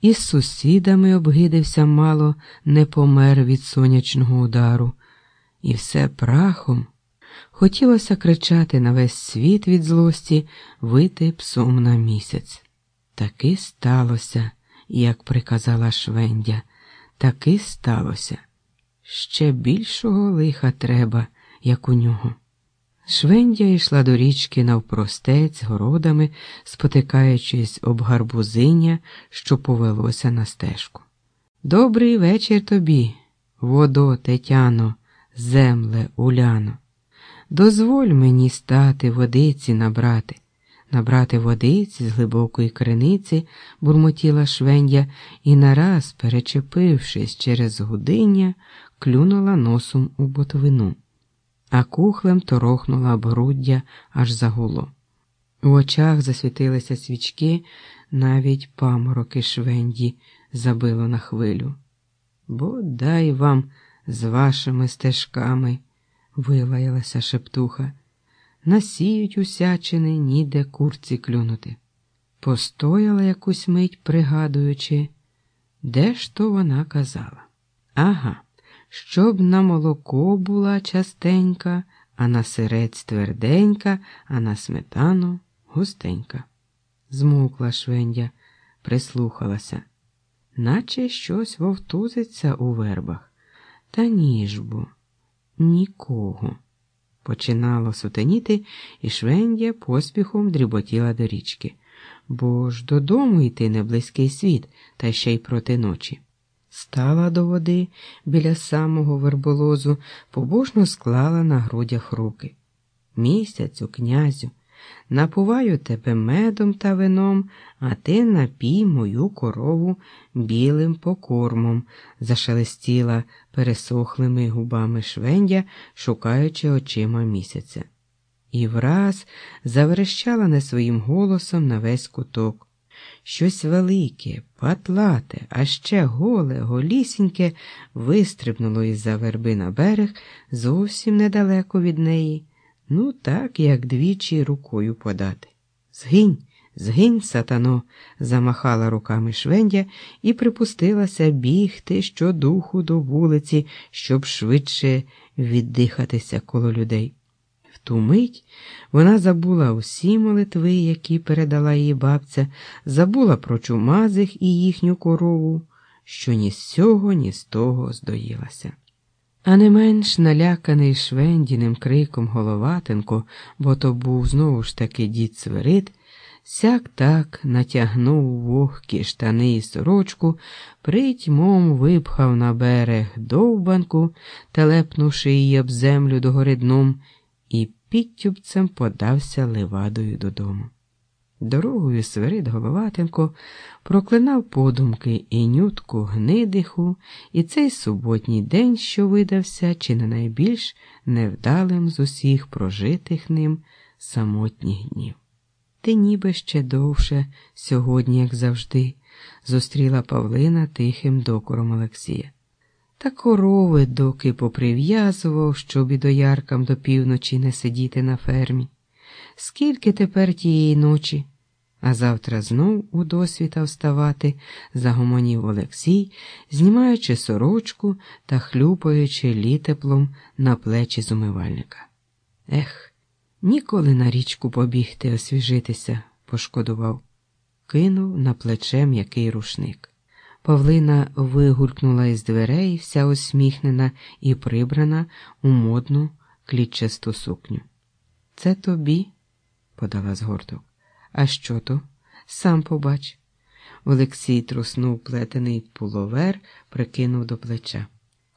і з сусідами обгидився мало, не помер від сонячного удару, і все прахом. Хотілося кричати на весь світ від злості, вити псом на місяць. Таки сталося, як приказала Швендя, таки сталося. Ще більшого лиха треба, як у нього. Швендя йшла до річки навпростець городами, спотикаючись об гарбузиння, що повелося на стежку. Добрий вечір тобі, водо, Тетяно, земле, Уляно. Дозволь мені стати водиці набрати, набрати водиці з глибокої криниці, бурмотіла швендя і нараз, перечепившись через гудиння, клюнула носом у ботвину а кухлем торохнула обгруддя аж загуло. У очах засвітилися свічки, навіть памороки швенді забило на хвилю. Бодай вам з вашими стежками, вилаялася шептуха. Насіють усячини, ніде курці клюнути. Постояла якусь мить, пригадуючи, де ж то вона казала. Ага щоб на молоко була частенька, а на сирець тверденька, а на сметану густенька. Змукла швендя, прислухалася, наче щось вовтузиться у вербах. Та ніж бо, нікого. Починало сутеніти, і швендя поспіхом дріботіла до річки. Бо ж додому йти не близький світ, та ще й проти ночі. Стала до води біля самого верболозу, побожно склала на грудях руки. Місяцю, князю, напуваю тебе медом та вином, а ти напій мою корову білим покормом, зашелестіла пересохлими губами швендя, шукаючи очима місяця. І враз заверещала не своїм голосом на весь куток. Щось велике, патлате, а ще голе, голісіньке вистрибнуло із-за верби на берег зовсім недалеко від неї, ну так, як двічі рукою подати. Згинь, згинь, сатано, замахала руками швендя і припустилася бігти щодуху до вулиці, щоб швидше віддихатися коло людей. Ту мить вона забула усі молитви, які передала їй бабця, забула про чумазих і їхню корову, що ні з цього, ні з того здоїлася. А не менш наляканий швендіним криком Головатенко, бо то був знову ж таки дід Свирид, сяк так натягнув вогкі штани і сорочку, притьмом випхав на берег довбанку, телепнувши її об землю догори дном, підтюбцем подався левадою додому. Дорогою Свирид Головатенко проклинав подумки і нютку гнидиху, і цей суботній день, що видався, чи не найбільш невдалим з усіх прожитих ним самотніх днів. Ти ніби ще довше, сьогодні, як завжди, зустріла Павлина тихим докором Олексія. Та корови доки поприв'язував, щоб і дояркам до півночі не сидіти на фермі. Скільки тепер тієї ночі? А завтра знов у досвіта вставати, загомонів Олексій, знімаючи сорочку та хлюпаючи літеплом на плечі з умивальника. Ех, ніколи на річку побігти, освіжитися, пошкодував, кинув на плече м'який рушник. Павлина вигулькнула із дверей, вся усміхнена і прибрана у модну клітчасту сукню. Це тобі, подала згорток. А що то? Сам побач. Олексій труснув плетений пуловер, прикинув до плеча.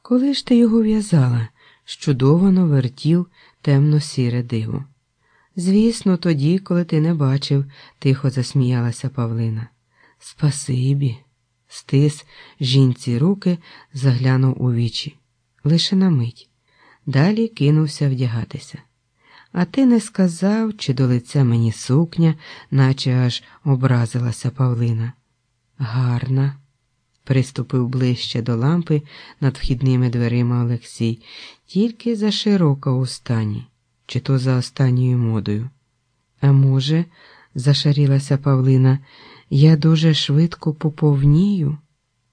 Коли ж ти його в'язала? щудовано вертів темно-сіре диво. Звісно, тоді, коли ти не бачив, тихо засміялася Павлина. Спасибі. Стис жінці руки, заглянув у вічі. Лише на мить. Далі кинувся вдягатися. А ти не сказав, чи до лиця мені сукня, наче аж образилася Павлина. Гарна, приступив ближче до лампи над вхідними дверима Олексій, тільки за широка у стані, чи то за останньою модою. А може, зашарілася Павлина, я дуже швидко поповнію.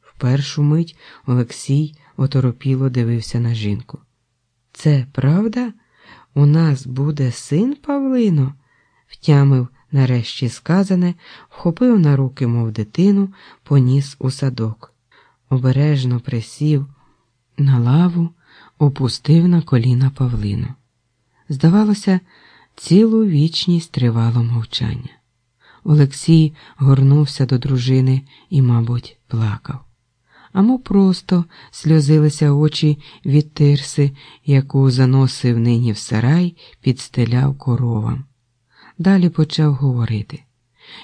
В першу мить Олексій оторопіло дивився на жінку. Це правда? У нас буде син Павлино? втямив нарешті сказане, вхопив на руки, мов дитину, поніс у садок. Обережно присів на лаву, опустив на коліна Павлину. Здавалося, цілу вічність тривало мовчання. Олексій горнувся до дружини і, мабуть, плакав. Амо просто сльозилися очі від тирси, яку заносив нині в сарай, підстеляв коровам. Далі почав говорити.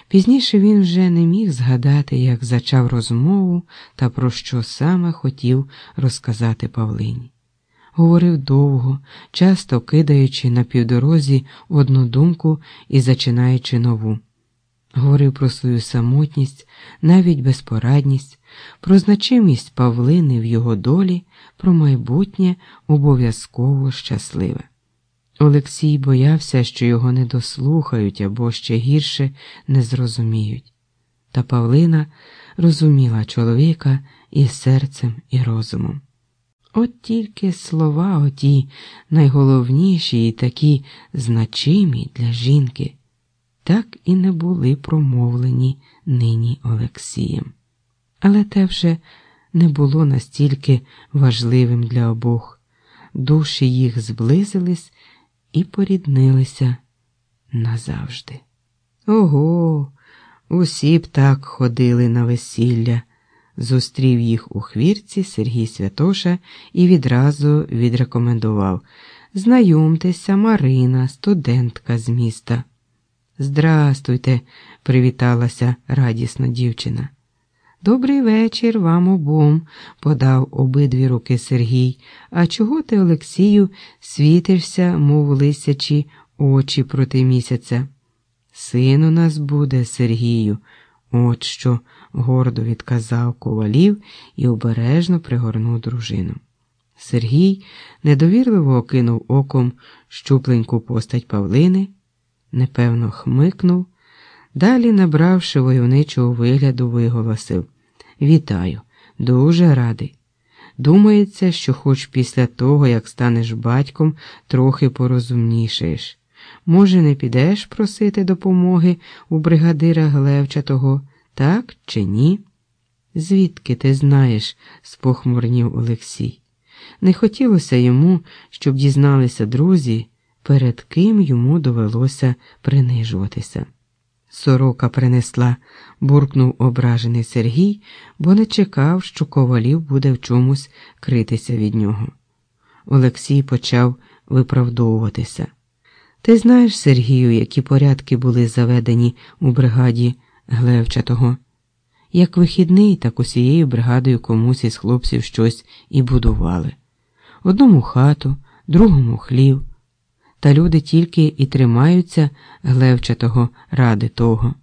Пізніше він вже не міг згадати, як зачав розмову та про що саме хотів розказати Павлині. Говорив довго, часто кидаючи на півдорозі одну думку і зачинаючи нову. Говорив про свою самотність, навіть безпорадність, про значимість Павлини в його долі, про майбутнє обов'язково щасливе. Олексій боявся, що його не дослухають або ще гірше не зрозуміють. Та Павлина розуміла чоловіка і серцем, і розумом. От тільки слова оті найголовніші і такі значимі для жінки так і не були промовлені нині Олексієм. Але те вже не було настільки важливим для обох. Душі їх зблизились і поріднилися назавжди. Ого, усі б так ходили на весілля. Зустрів їх у хвірці Сергій Святоша і відразу відрекомендував Знайомтеся, Марина, студентка з міста. Здрастуйте, привіталася радісно дівчина. Добрий вечір вам обом, подав обидві руки Сергій. А чого ти, Олексію, світишся, мов лисячі очі проти місяця? Син у нас буде, Сергію, От що гордо відказав ковалів і обережно пригорнув дружину. Сергій недовірливо окинув оком щупленьку постать Павлини, непевно хмикнув, далі, набравши войовничого вигляду, виголосив Вітаю, дуже радий. Думається, що хоч після того, як станеш батьком, трохи порозумнішаєш. Може, не підеш просити допомоги у бригадира Глевчатого, так чи ні? Звідки ти знаєш? спохмурнів Олексій. Не хотілося йому, щоб дізналися друзі, перед ким йому довелося принижуватися. Сорока принесла, буркнув ображений Сергій, бо не чекав, що ковалів буде в чомусь критися від нього. Олексій почав виправдовуватися. Ти знаєш, Сергію, які порядки були заведені у бригаді Глевчатого? Як вихідний, так усією бригадою комусь із хлопців щось і будували. Одному хату, другому хлів. Та люди тільки і тримаються глевчатого ради того.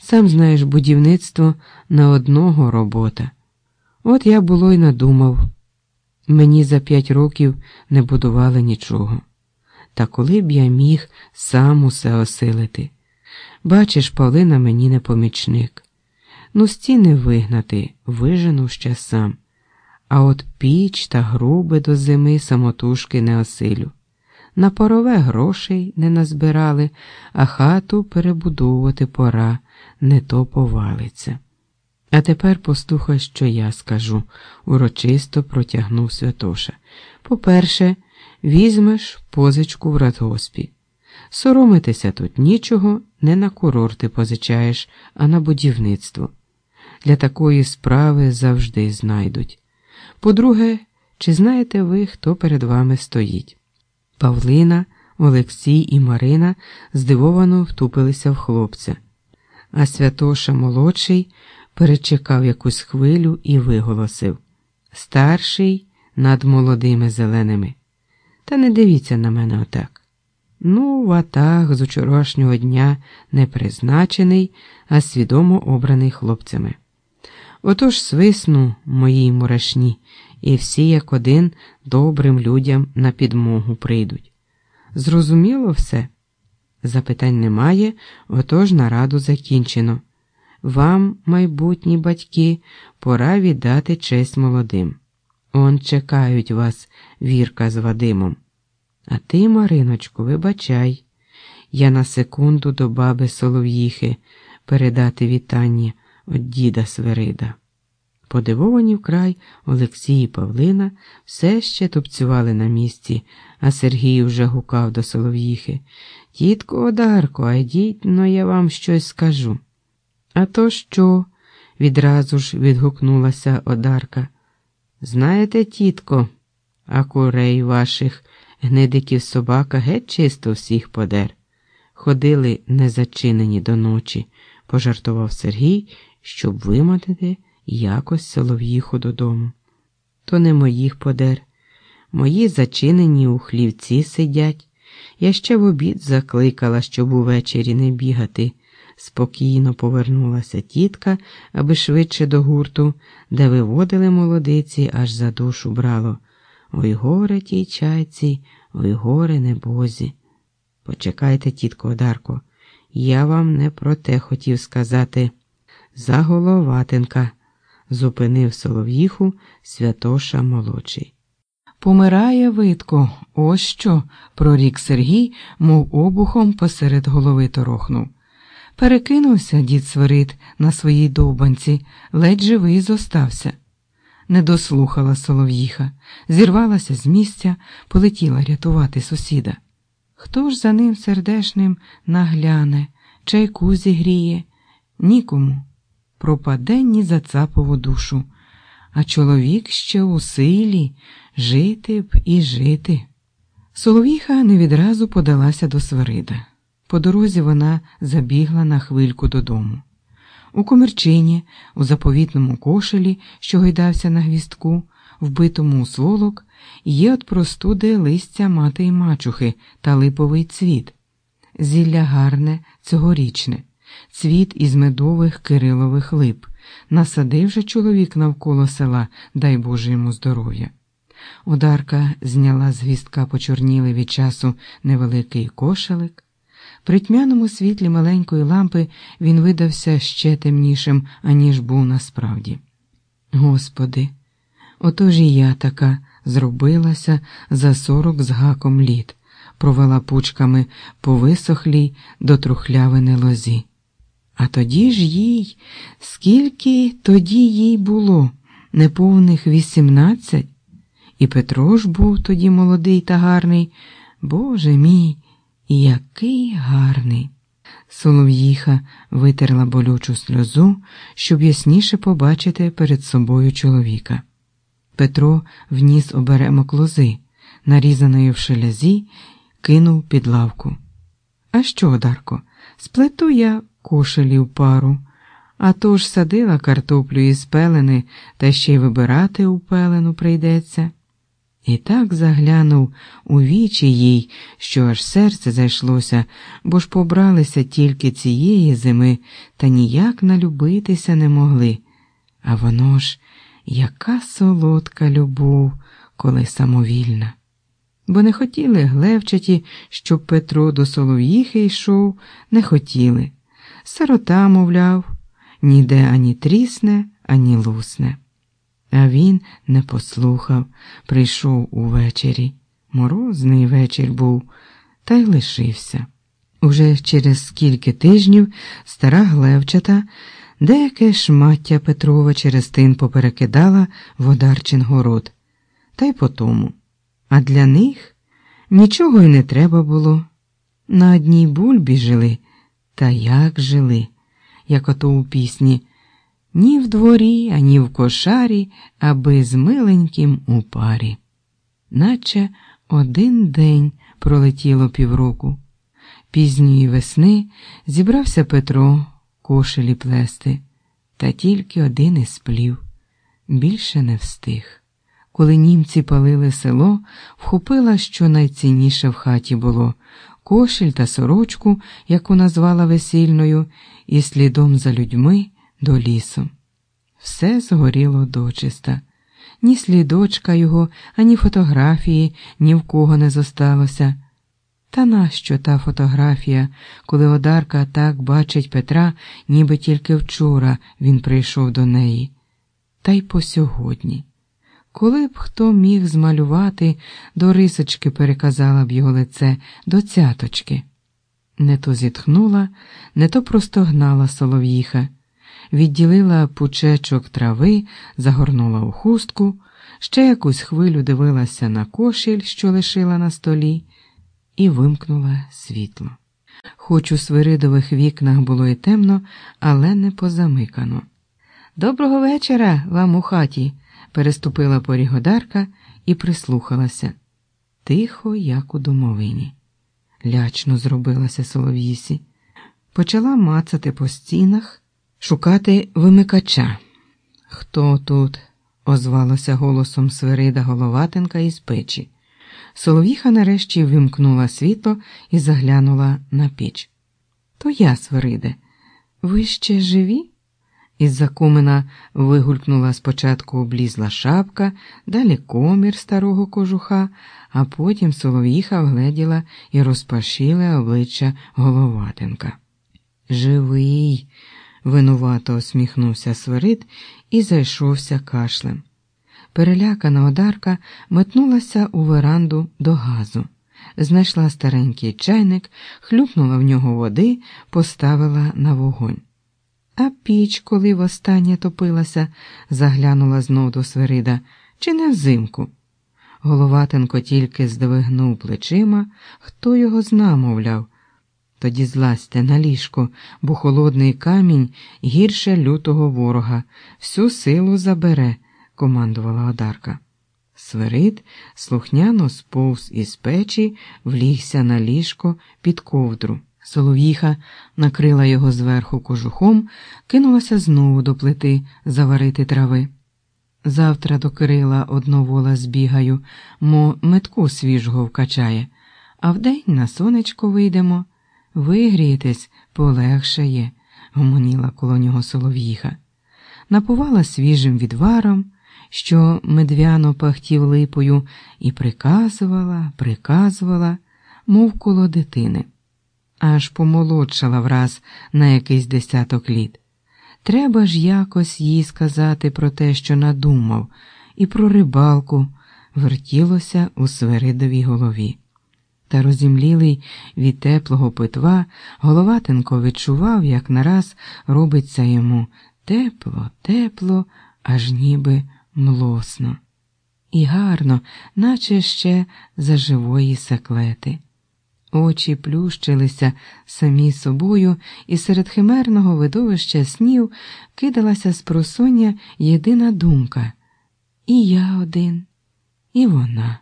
Сам знаєш, будівництво на одного робота. От я було й надумав. Мені за п'ять років не будували нічого. Та коли б я міг сам усе осилити. Бачиш, Павлина мені не помічник. Ну, стіни вигнати, вижену ще сам. А от піч та груби до зими самотужки не осилю. На порове грошей не назбирали, а хату перебудовувати пора, не то повалиться. А тепер послухай, що я скажу, урочисто протягнув Святоша. По-перше, візьмеш позичку в радгоспі. Соромитися тут нічого, не на курорти позичаєш, а на будівництво. Для такої справи завжди знайдуть. По-друге, чи знаєте ви, хто перед вами стоїть? Павлина, Олексій і Марина здивовано втупилися в хлопця, а Святоша молодший перечекав якусь хвилю і виголосив Старший над молодими зеленими. Та не дивіться на мене отак. Ну, ватаг з учорашнього дня не призначений, а свідомо обраний хлопцями. Отож свисну моїй мурашні, і всі, як один, добрим людям на підмогу прийдуть. Зрозуміло все? Запитань немає, отож нараду закінчено. Вам, майбутні батьки, пора віддати честь молодим. Он чекають вас, Вірка з Вадимом. А ти, Мариночку, вибачай. Я на секунду до баби Солов'їхи передати вітання від діда Сверида. Подивовані вкрай Олексій і Павлина все ще тупцювали на місці, а Сергій вже гукав до Солов'їхи. Тітко Одарко, а йдіть, но я вам щось скажу. А то що? відразу ж відгукнулася Одарка. Знаєте, тітко, а курей ваших гнидиків собака геть чисто всіх подер. Ходили незачинені до ночі, пожартував Сергій, щоб вимотати якось солов'їху додому. То не моїх подер. Мої зачинені у хлівці сидять. Я ще в обід закликала, щоб увечері не бігати. Спокійно повернулася тітка, аби швидше до гурту, де виводили молодиці, аж за душу брало. Ой горе тій чайці, ой горе небозі. Почекайте, тітко Одарко, я вам не про те хотів сказати. Заголоватенка, зупинив Солов'їху Святоша молодший. Помирає видко, ось що, прорік Сергій, мов обухом посеред голови торохнув. Перекинувся дід Свирид на своїй довбанці, ледь живий зостався. Не дослухала Солов'їха, зірвалася з місця, полетіла рятувати сусіда. Хто ж за ним сердешним нагляне, чайку зігріє? Нікому. Пропаде ні за цапову душу, а чоловік ще у силі жити б і жити. Солов'їха не відразу подалася до Свирида. По дорозі вона забігла на хвильку додому. У комірчині, у заповітному кошелі, що гойдався на гвістку, вбитому у сволок, є от простуди листя мати й мачухи та липовий цвіт. Зілля гарне, цьогорічне, цвіт із медових кирилових лип. Насадив же чоловік навколо села, дай Боже йому здоров'я. Одарка зняла з гвістка почорніли від часу невеликий кошелик. При тьмяному світлі маленької лампи він видався ще темнішим, аніж був насправді. Господи, отож і я така зробилася за сорок з гаком літ, провела пучками по висохлій до трухлявини лозі. А тоді ж їй, скільки тоді їй було, неповних вісімнадцять, і Петро ж був тоді молодий та гарний, Боже мій, який гарний. Солов'їха витерла болючу сльозу, щоб ясніше побачити перед собою чоловіка. Петро вніс оберемок лози, нарізаної в шелязі, кинув під лавку. А що, Дарко, сплету я кошелів пару, а то ж садила картоплю із пелени, та ще й вибирати у пелену прийдеться. І так заглянув у вічі їй, що аж серце зайшлося, бо ж побралися тільки цієї зими та ніяк налюбитися не могли. А воно ж яка солодка любов, коли самовільна. Бо не хотіли глевчаті, щоб Петро до Солов'їхи йшов, не хотіли. Сирота, мовляв, ніде ані трісне, ані лусне. А він не послухав, прийшов увечері. Морозний вечір був, та й лишився. Уже через скільки тижнів стара глевчата деяке шмаття Петрова через тин поперекидала в Одарчин город, та й по тому. А для них нічого й не треба було. На одній бульбі жили, та як жили, як ото у пісні ні в дворі, ані в кошарі, аби з миленьким у парі. Наче один день пролетіло півроку. Пізньої весни зібрався Петро кошелі плести, та тільки один із плів. Більше не встиг. Коли німці палили село, вхопила, що найцінніше в хаті було кошель та сорочку, яку назвала весільною, і слідом за людьми до лісу. Все згоріло дочиста. Ні слідочка його, ані фотографії ні в кого не зосталося. Та нащо та фотографія, коли Одарка так бачить Петра, ніби тільки вчора він прийшов до неї, та й по сьогодні. Коли б хто міг змалювати, до рисочки переказала б його лице до цяточки. Не то зітхнула, не то простогнала солов'їха відділила пучечок трави, загорнула у хустку, ще якусь хвилю дивилася на кошіль, що лишила на столі, і вимкнула світло. Хоч у свиридових вікнах було й темно, але не позамикано. Доброго вечора вам у хаті, переступила порігодарка і прислухалася. Тихо, як у домовині. Лячно зробилася солов'їсі, почала мацати по стінах шукати вимикача. Хто тут? озвалося голосом Свирида Головатенка із печі. Солов'їха нарешті вимкнула світло і заглянула на піч. То я, Свириде, ви ще живі? Із-за комина вигулькнула спочатку облізла шапка, далі комір старого кожуха, а потім Солов'їха вгледіла і розпашіле обличчя Головатенка. Живий, винувато усміхнувся Свирид і зайшовся кашлем. Перелякана одарка метнулася у веранду до газу, знайшла старенький чайник, хлюпнула в нього води, поставила на вогонь. А піч, коли востаннє топилася, заглянула знов до Свирида, чи не взимку. Головатенко тільки здвигнув плечима, хто його зна, мовляв. Тоді злазьте на ліжко, бо холодний камінь гірше лютого ворога, всю силу забере, командувала Одарка. Свирид слухняно сповз із печі, влігся на ліжко під ковдру. Солов'їха накрила його зверху кожухом, кинулася знову до плити заварити трави. Завтра до Кирила одновола збігаю, мо метку свіжого вкачає, а вдень на сонечко вийдемо. Вигрієтесь полегшає. гомоніла коло нього солов'їха, напувала свіжим відваром, що медвяно пахтів липою, і приказувала, приказувала, мов коло дитини, аж помолодшала враз на якийсь десяток літ. Треба ж якось їй сказати про те, що надумав, і про рибалку вертілося у Сверидовій голові. Та розімлілий від теплого питва, Головатенко відчував, як нараз робиться йому тепло, тепло, аж ніби млосно. І гарно, наче ще за живої секлети. Очі плющилися самі собою, і серед химерного видовища снів кидалася з просоння єдина думка і я один, і вона.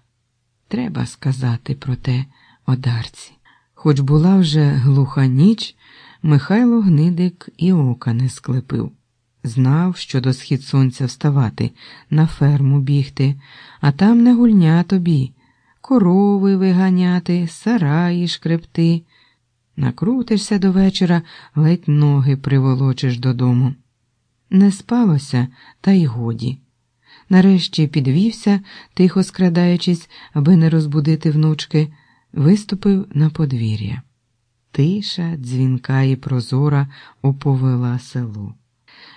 Треба сказати про те одарці. Хоч була вже глуха ніч, Михайло Гнидик і ока не склепив. Знав, що до схід сонця вставати, на ферму бігти, а там не гульня тобі, корови виганяти, сараї шкребти. Накрутишся до вечора, ледь ноги приволочиш додому. Не спалося, та й годі. Нарешті підвівся, тихо скрадаючись, аби не розбудити внучки, виступив на подвір'я. Тиша, дзвінка і прозора оповела село.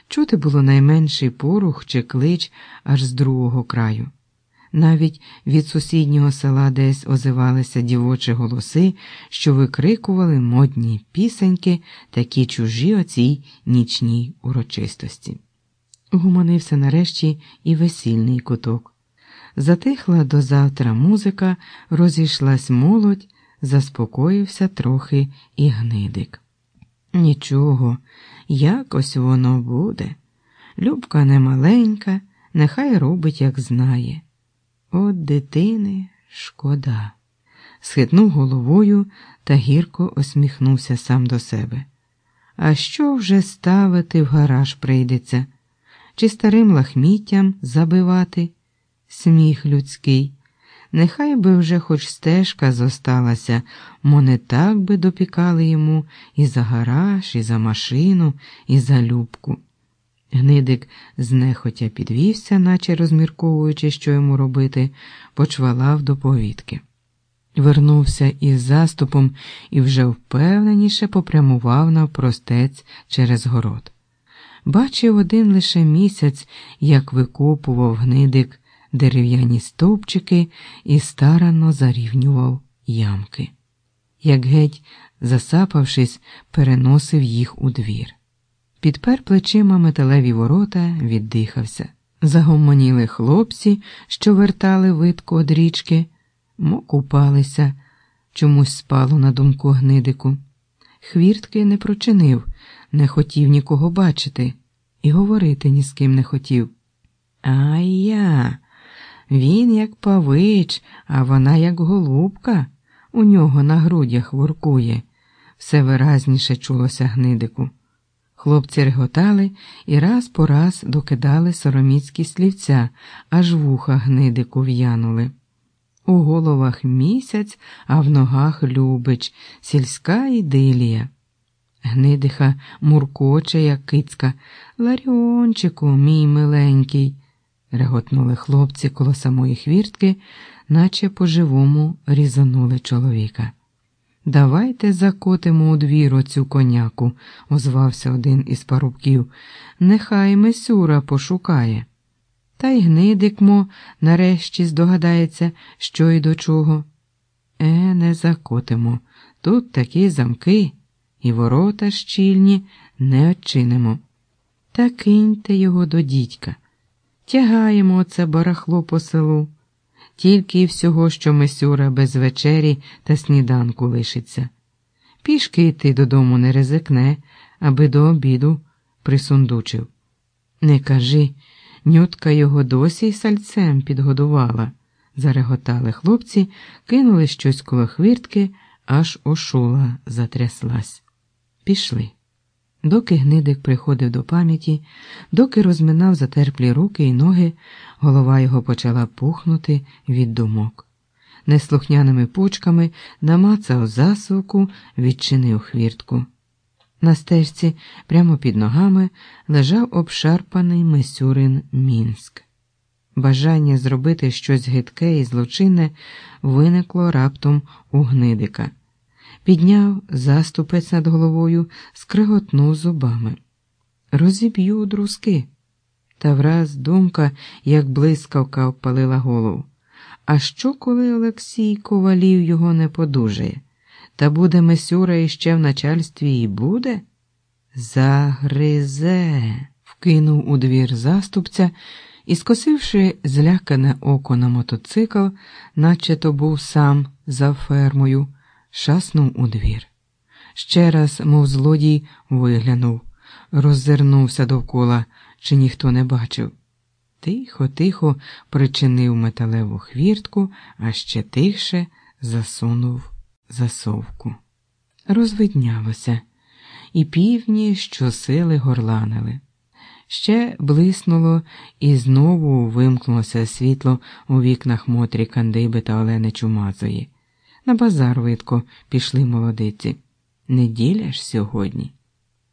Чути було найменший порух чи клич аж з другого краю. Навіть від сусіднього села десь озивалися дівочі голоси, що викрикували модні пісеньки, такі чужі оцій нічній урочистості. Гуманився нарешті і весільний куток. Затихла до завтра музика, розійшлась молодь, заспокоївся трохи і гнидик. Нічого, якось воно буде. Любка не маленька, нехай робить, як знає. От дитини шкода. Схитнув головою та гірко осміхнувся сам до себе. А що вже ставити в гараж прийдеться? Чи старим лахміттям забивати? Сміх людський. Нехай би вже хоч стежка зосталася, мо не так би допікали йому і за гараж, і за машину, і за любку. Гнидик знехотя підвівся, наче розмірковуючи, що йому робити, почвалав до повітки. Вернувся із заступом і вже впевненіше попрямував навпростець через город. Бачив один лише місяць, як викопував гнидик дерев'яні стовпчики і старанно зарівнював ямки. Як геть, засапавшись, переносив їх у двір. Підпер плечима металеві ворота, віддихався. Загомоніли хлопці, що вертали видку од річки, мо купалися, чомусь спало на думку гнидику. Хвіртки не прочинив, не хотів нікого бачити, і говорити ні з ким не хотів. А я, він як павич, а вона як голубка, у нього на грудях воркує, все виразніше чулося гнидику. Хлопці реготали і раз по раз докидали сороміцькі слівця, аж вуха гнидику в'янули. У головах місяць, а в ногах любич, сільська ідилія. Гнидиха муркоче, як кицька. Ларіончику, мій миленький, реготнули хлопці коло самої хвіртки, наче по-живому різанули чоловіка. Давайте закотимо у двір оцю коняку, озвався один із парубків. Нехай Месюра пошукає. Та й гнидикмо нарешті здогадається, що й до чого. Е, не закотимо. Тут такі замки, і ворота щільні не очинимо. Та киньте його до дідька. Тягаємо оце барахло по селу тільки і всього, що Месюра без вечері та сніданку лишиться. Пішки йти додому не ризикне, аби до обіду присундучив. Не кажи, нютка його досі й сальцем підгодувала. Зареготали хлопці, кинули щось коло хвіртки, аж ошула затряслась. Пішли. Доки гнидик приходив до пам'яті, доки розминав затерплі руки й ноги, голова його почала пухнути від думок. Неслухняними пучками намацав засуку, відчинив хвіртку. На стежці, прямо під ногами, лежав обшарпаний Месюрин Мінськ. Бажання зробити щось гидке і злочинне виникло раптом у гнидика. Підняв заступець над головою, скриготнув зубами. Розіб'ю друзки. Та враз думка, як блискавка, обпалила голову. А що, коли Олексій ковалів його не подужає? Та буде Месюра іще в начальстві і буде? Загризе, вкинув у двір заступця і, скосивши злякане око на мотоцикл, наче то був сам за фермою, шаснув у двір. Ще раз, мов злодій, виглянув, роззирнувся довкола, чи ніхто не бачив. Тихо, тихо причинив металеву хвіртку, а ще тихше засунув засовку. Розвиднялося, і півні щосили горланили. Ще блиснуло і знову вимкнулося світло у вікнах Мотрі Кандиби та Олени Чумазої. На базар видко пішли молодиці. Неділя ж сьогодні.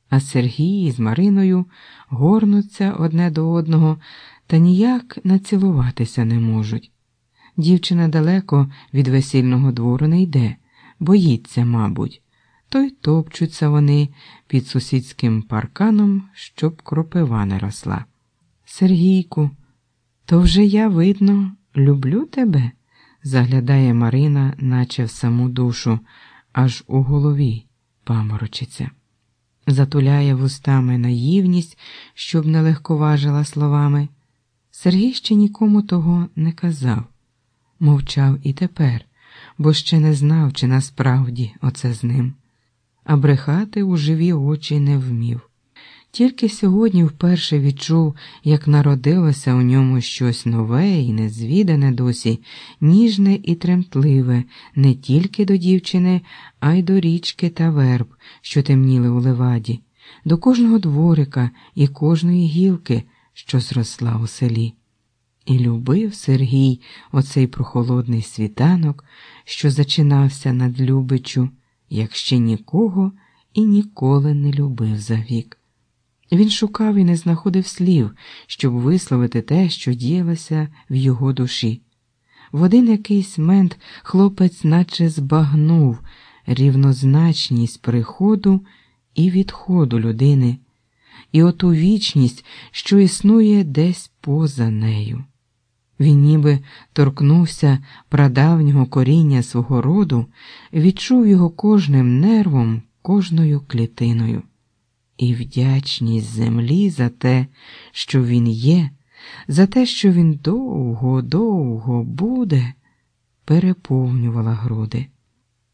А Сергій з Мариною горнуться одне до одного та ніяк націлуватися не можуть. Дівчина далеко від весільного двору не йде, боїться, мабуть, то й топчуться вони під сусідським парканом, щоб кропива не росла. Сергійку, то вже я, видно, люблю тебе, заглядає Марина, наче в саму душу, аж у голові паморочиться. Затуляє вустами наївність, щоб не легковажила словами. Сергій ще нікому того не казав, мовчав і тепер, бо ще не знав, чи насправді оце з ним, а брехати у живі очі не вмів. Тільки сьогодні вперше відчув, як народилося у ньому щось нове і незвідане досі, ніжне і тремтливе, не тільки до дівчини, а й до річки та верб, що темніли у леваді, до кожного дворика і кожної гілки що зросла у селі. І любив Сергій оцей прохолодний світанок, що зачинався над Любичу, як ще нікого і ніколи не любив за вік. Він шукав і не знаходив слів, щоб висловити те, що діялося в його душі. В один якийсь мент хлопець наче збагнув рівнозначність приходу і відходу людини і оту вічність, що існує десь поза нею. Він ніби торкнувся прадавнього коріння свого роду, відчув його кожним нервом, кожною клітиною, і вдячність землі за те, що він є, за те, що він довго, довго буде, переповнювала груди.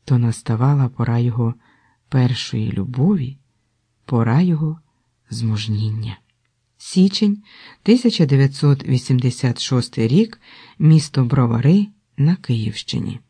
То наставала пора його першої любові, пора його змужніння. Січень 1986 рік, місто Бровари на Київщині.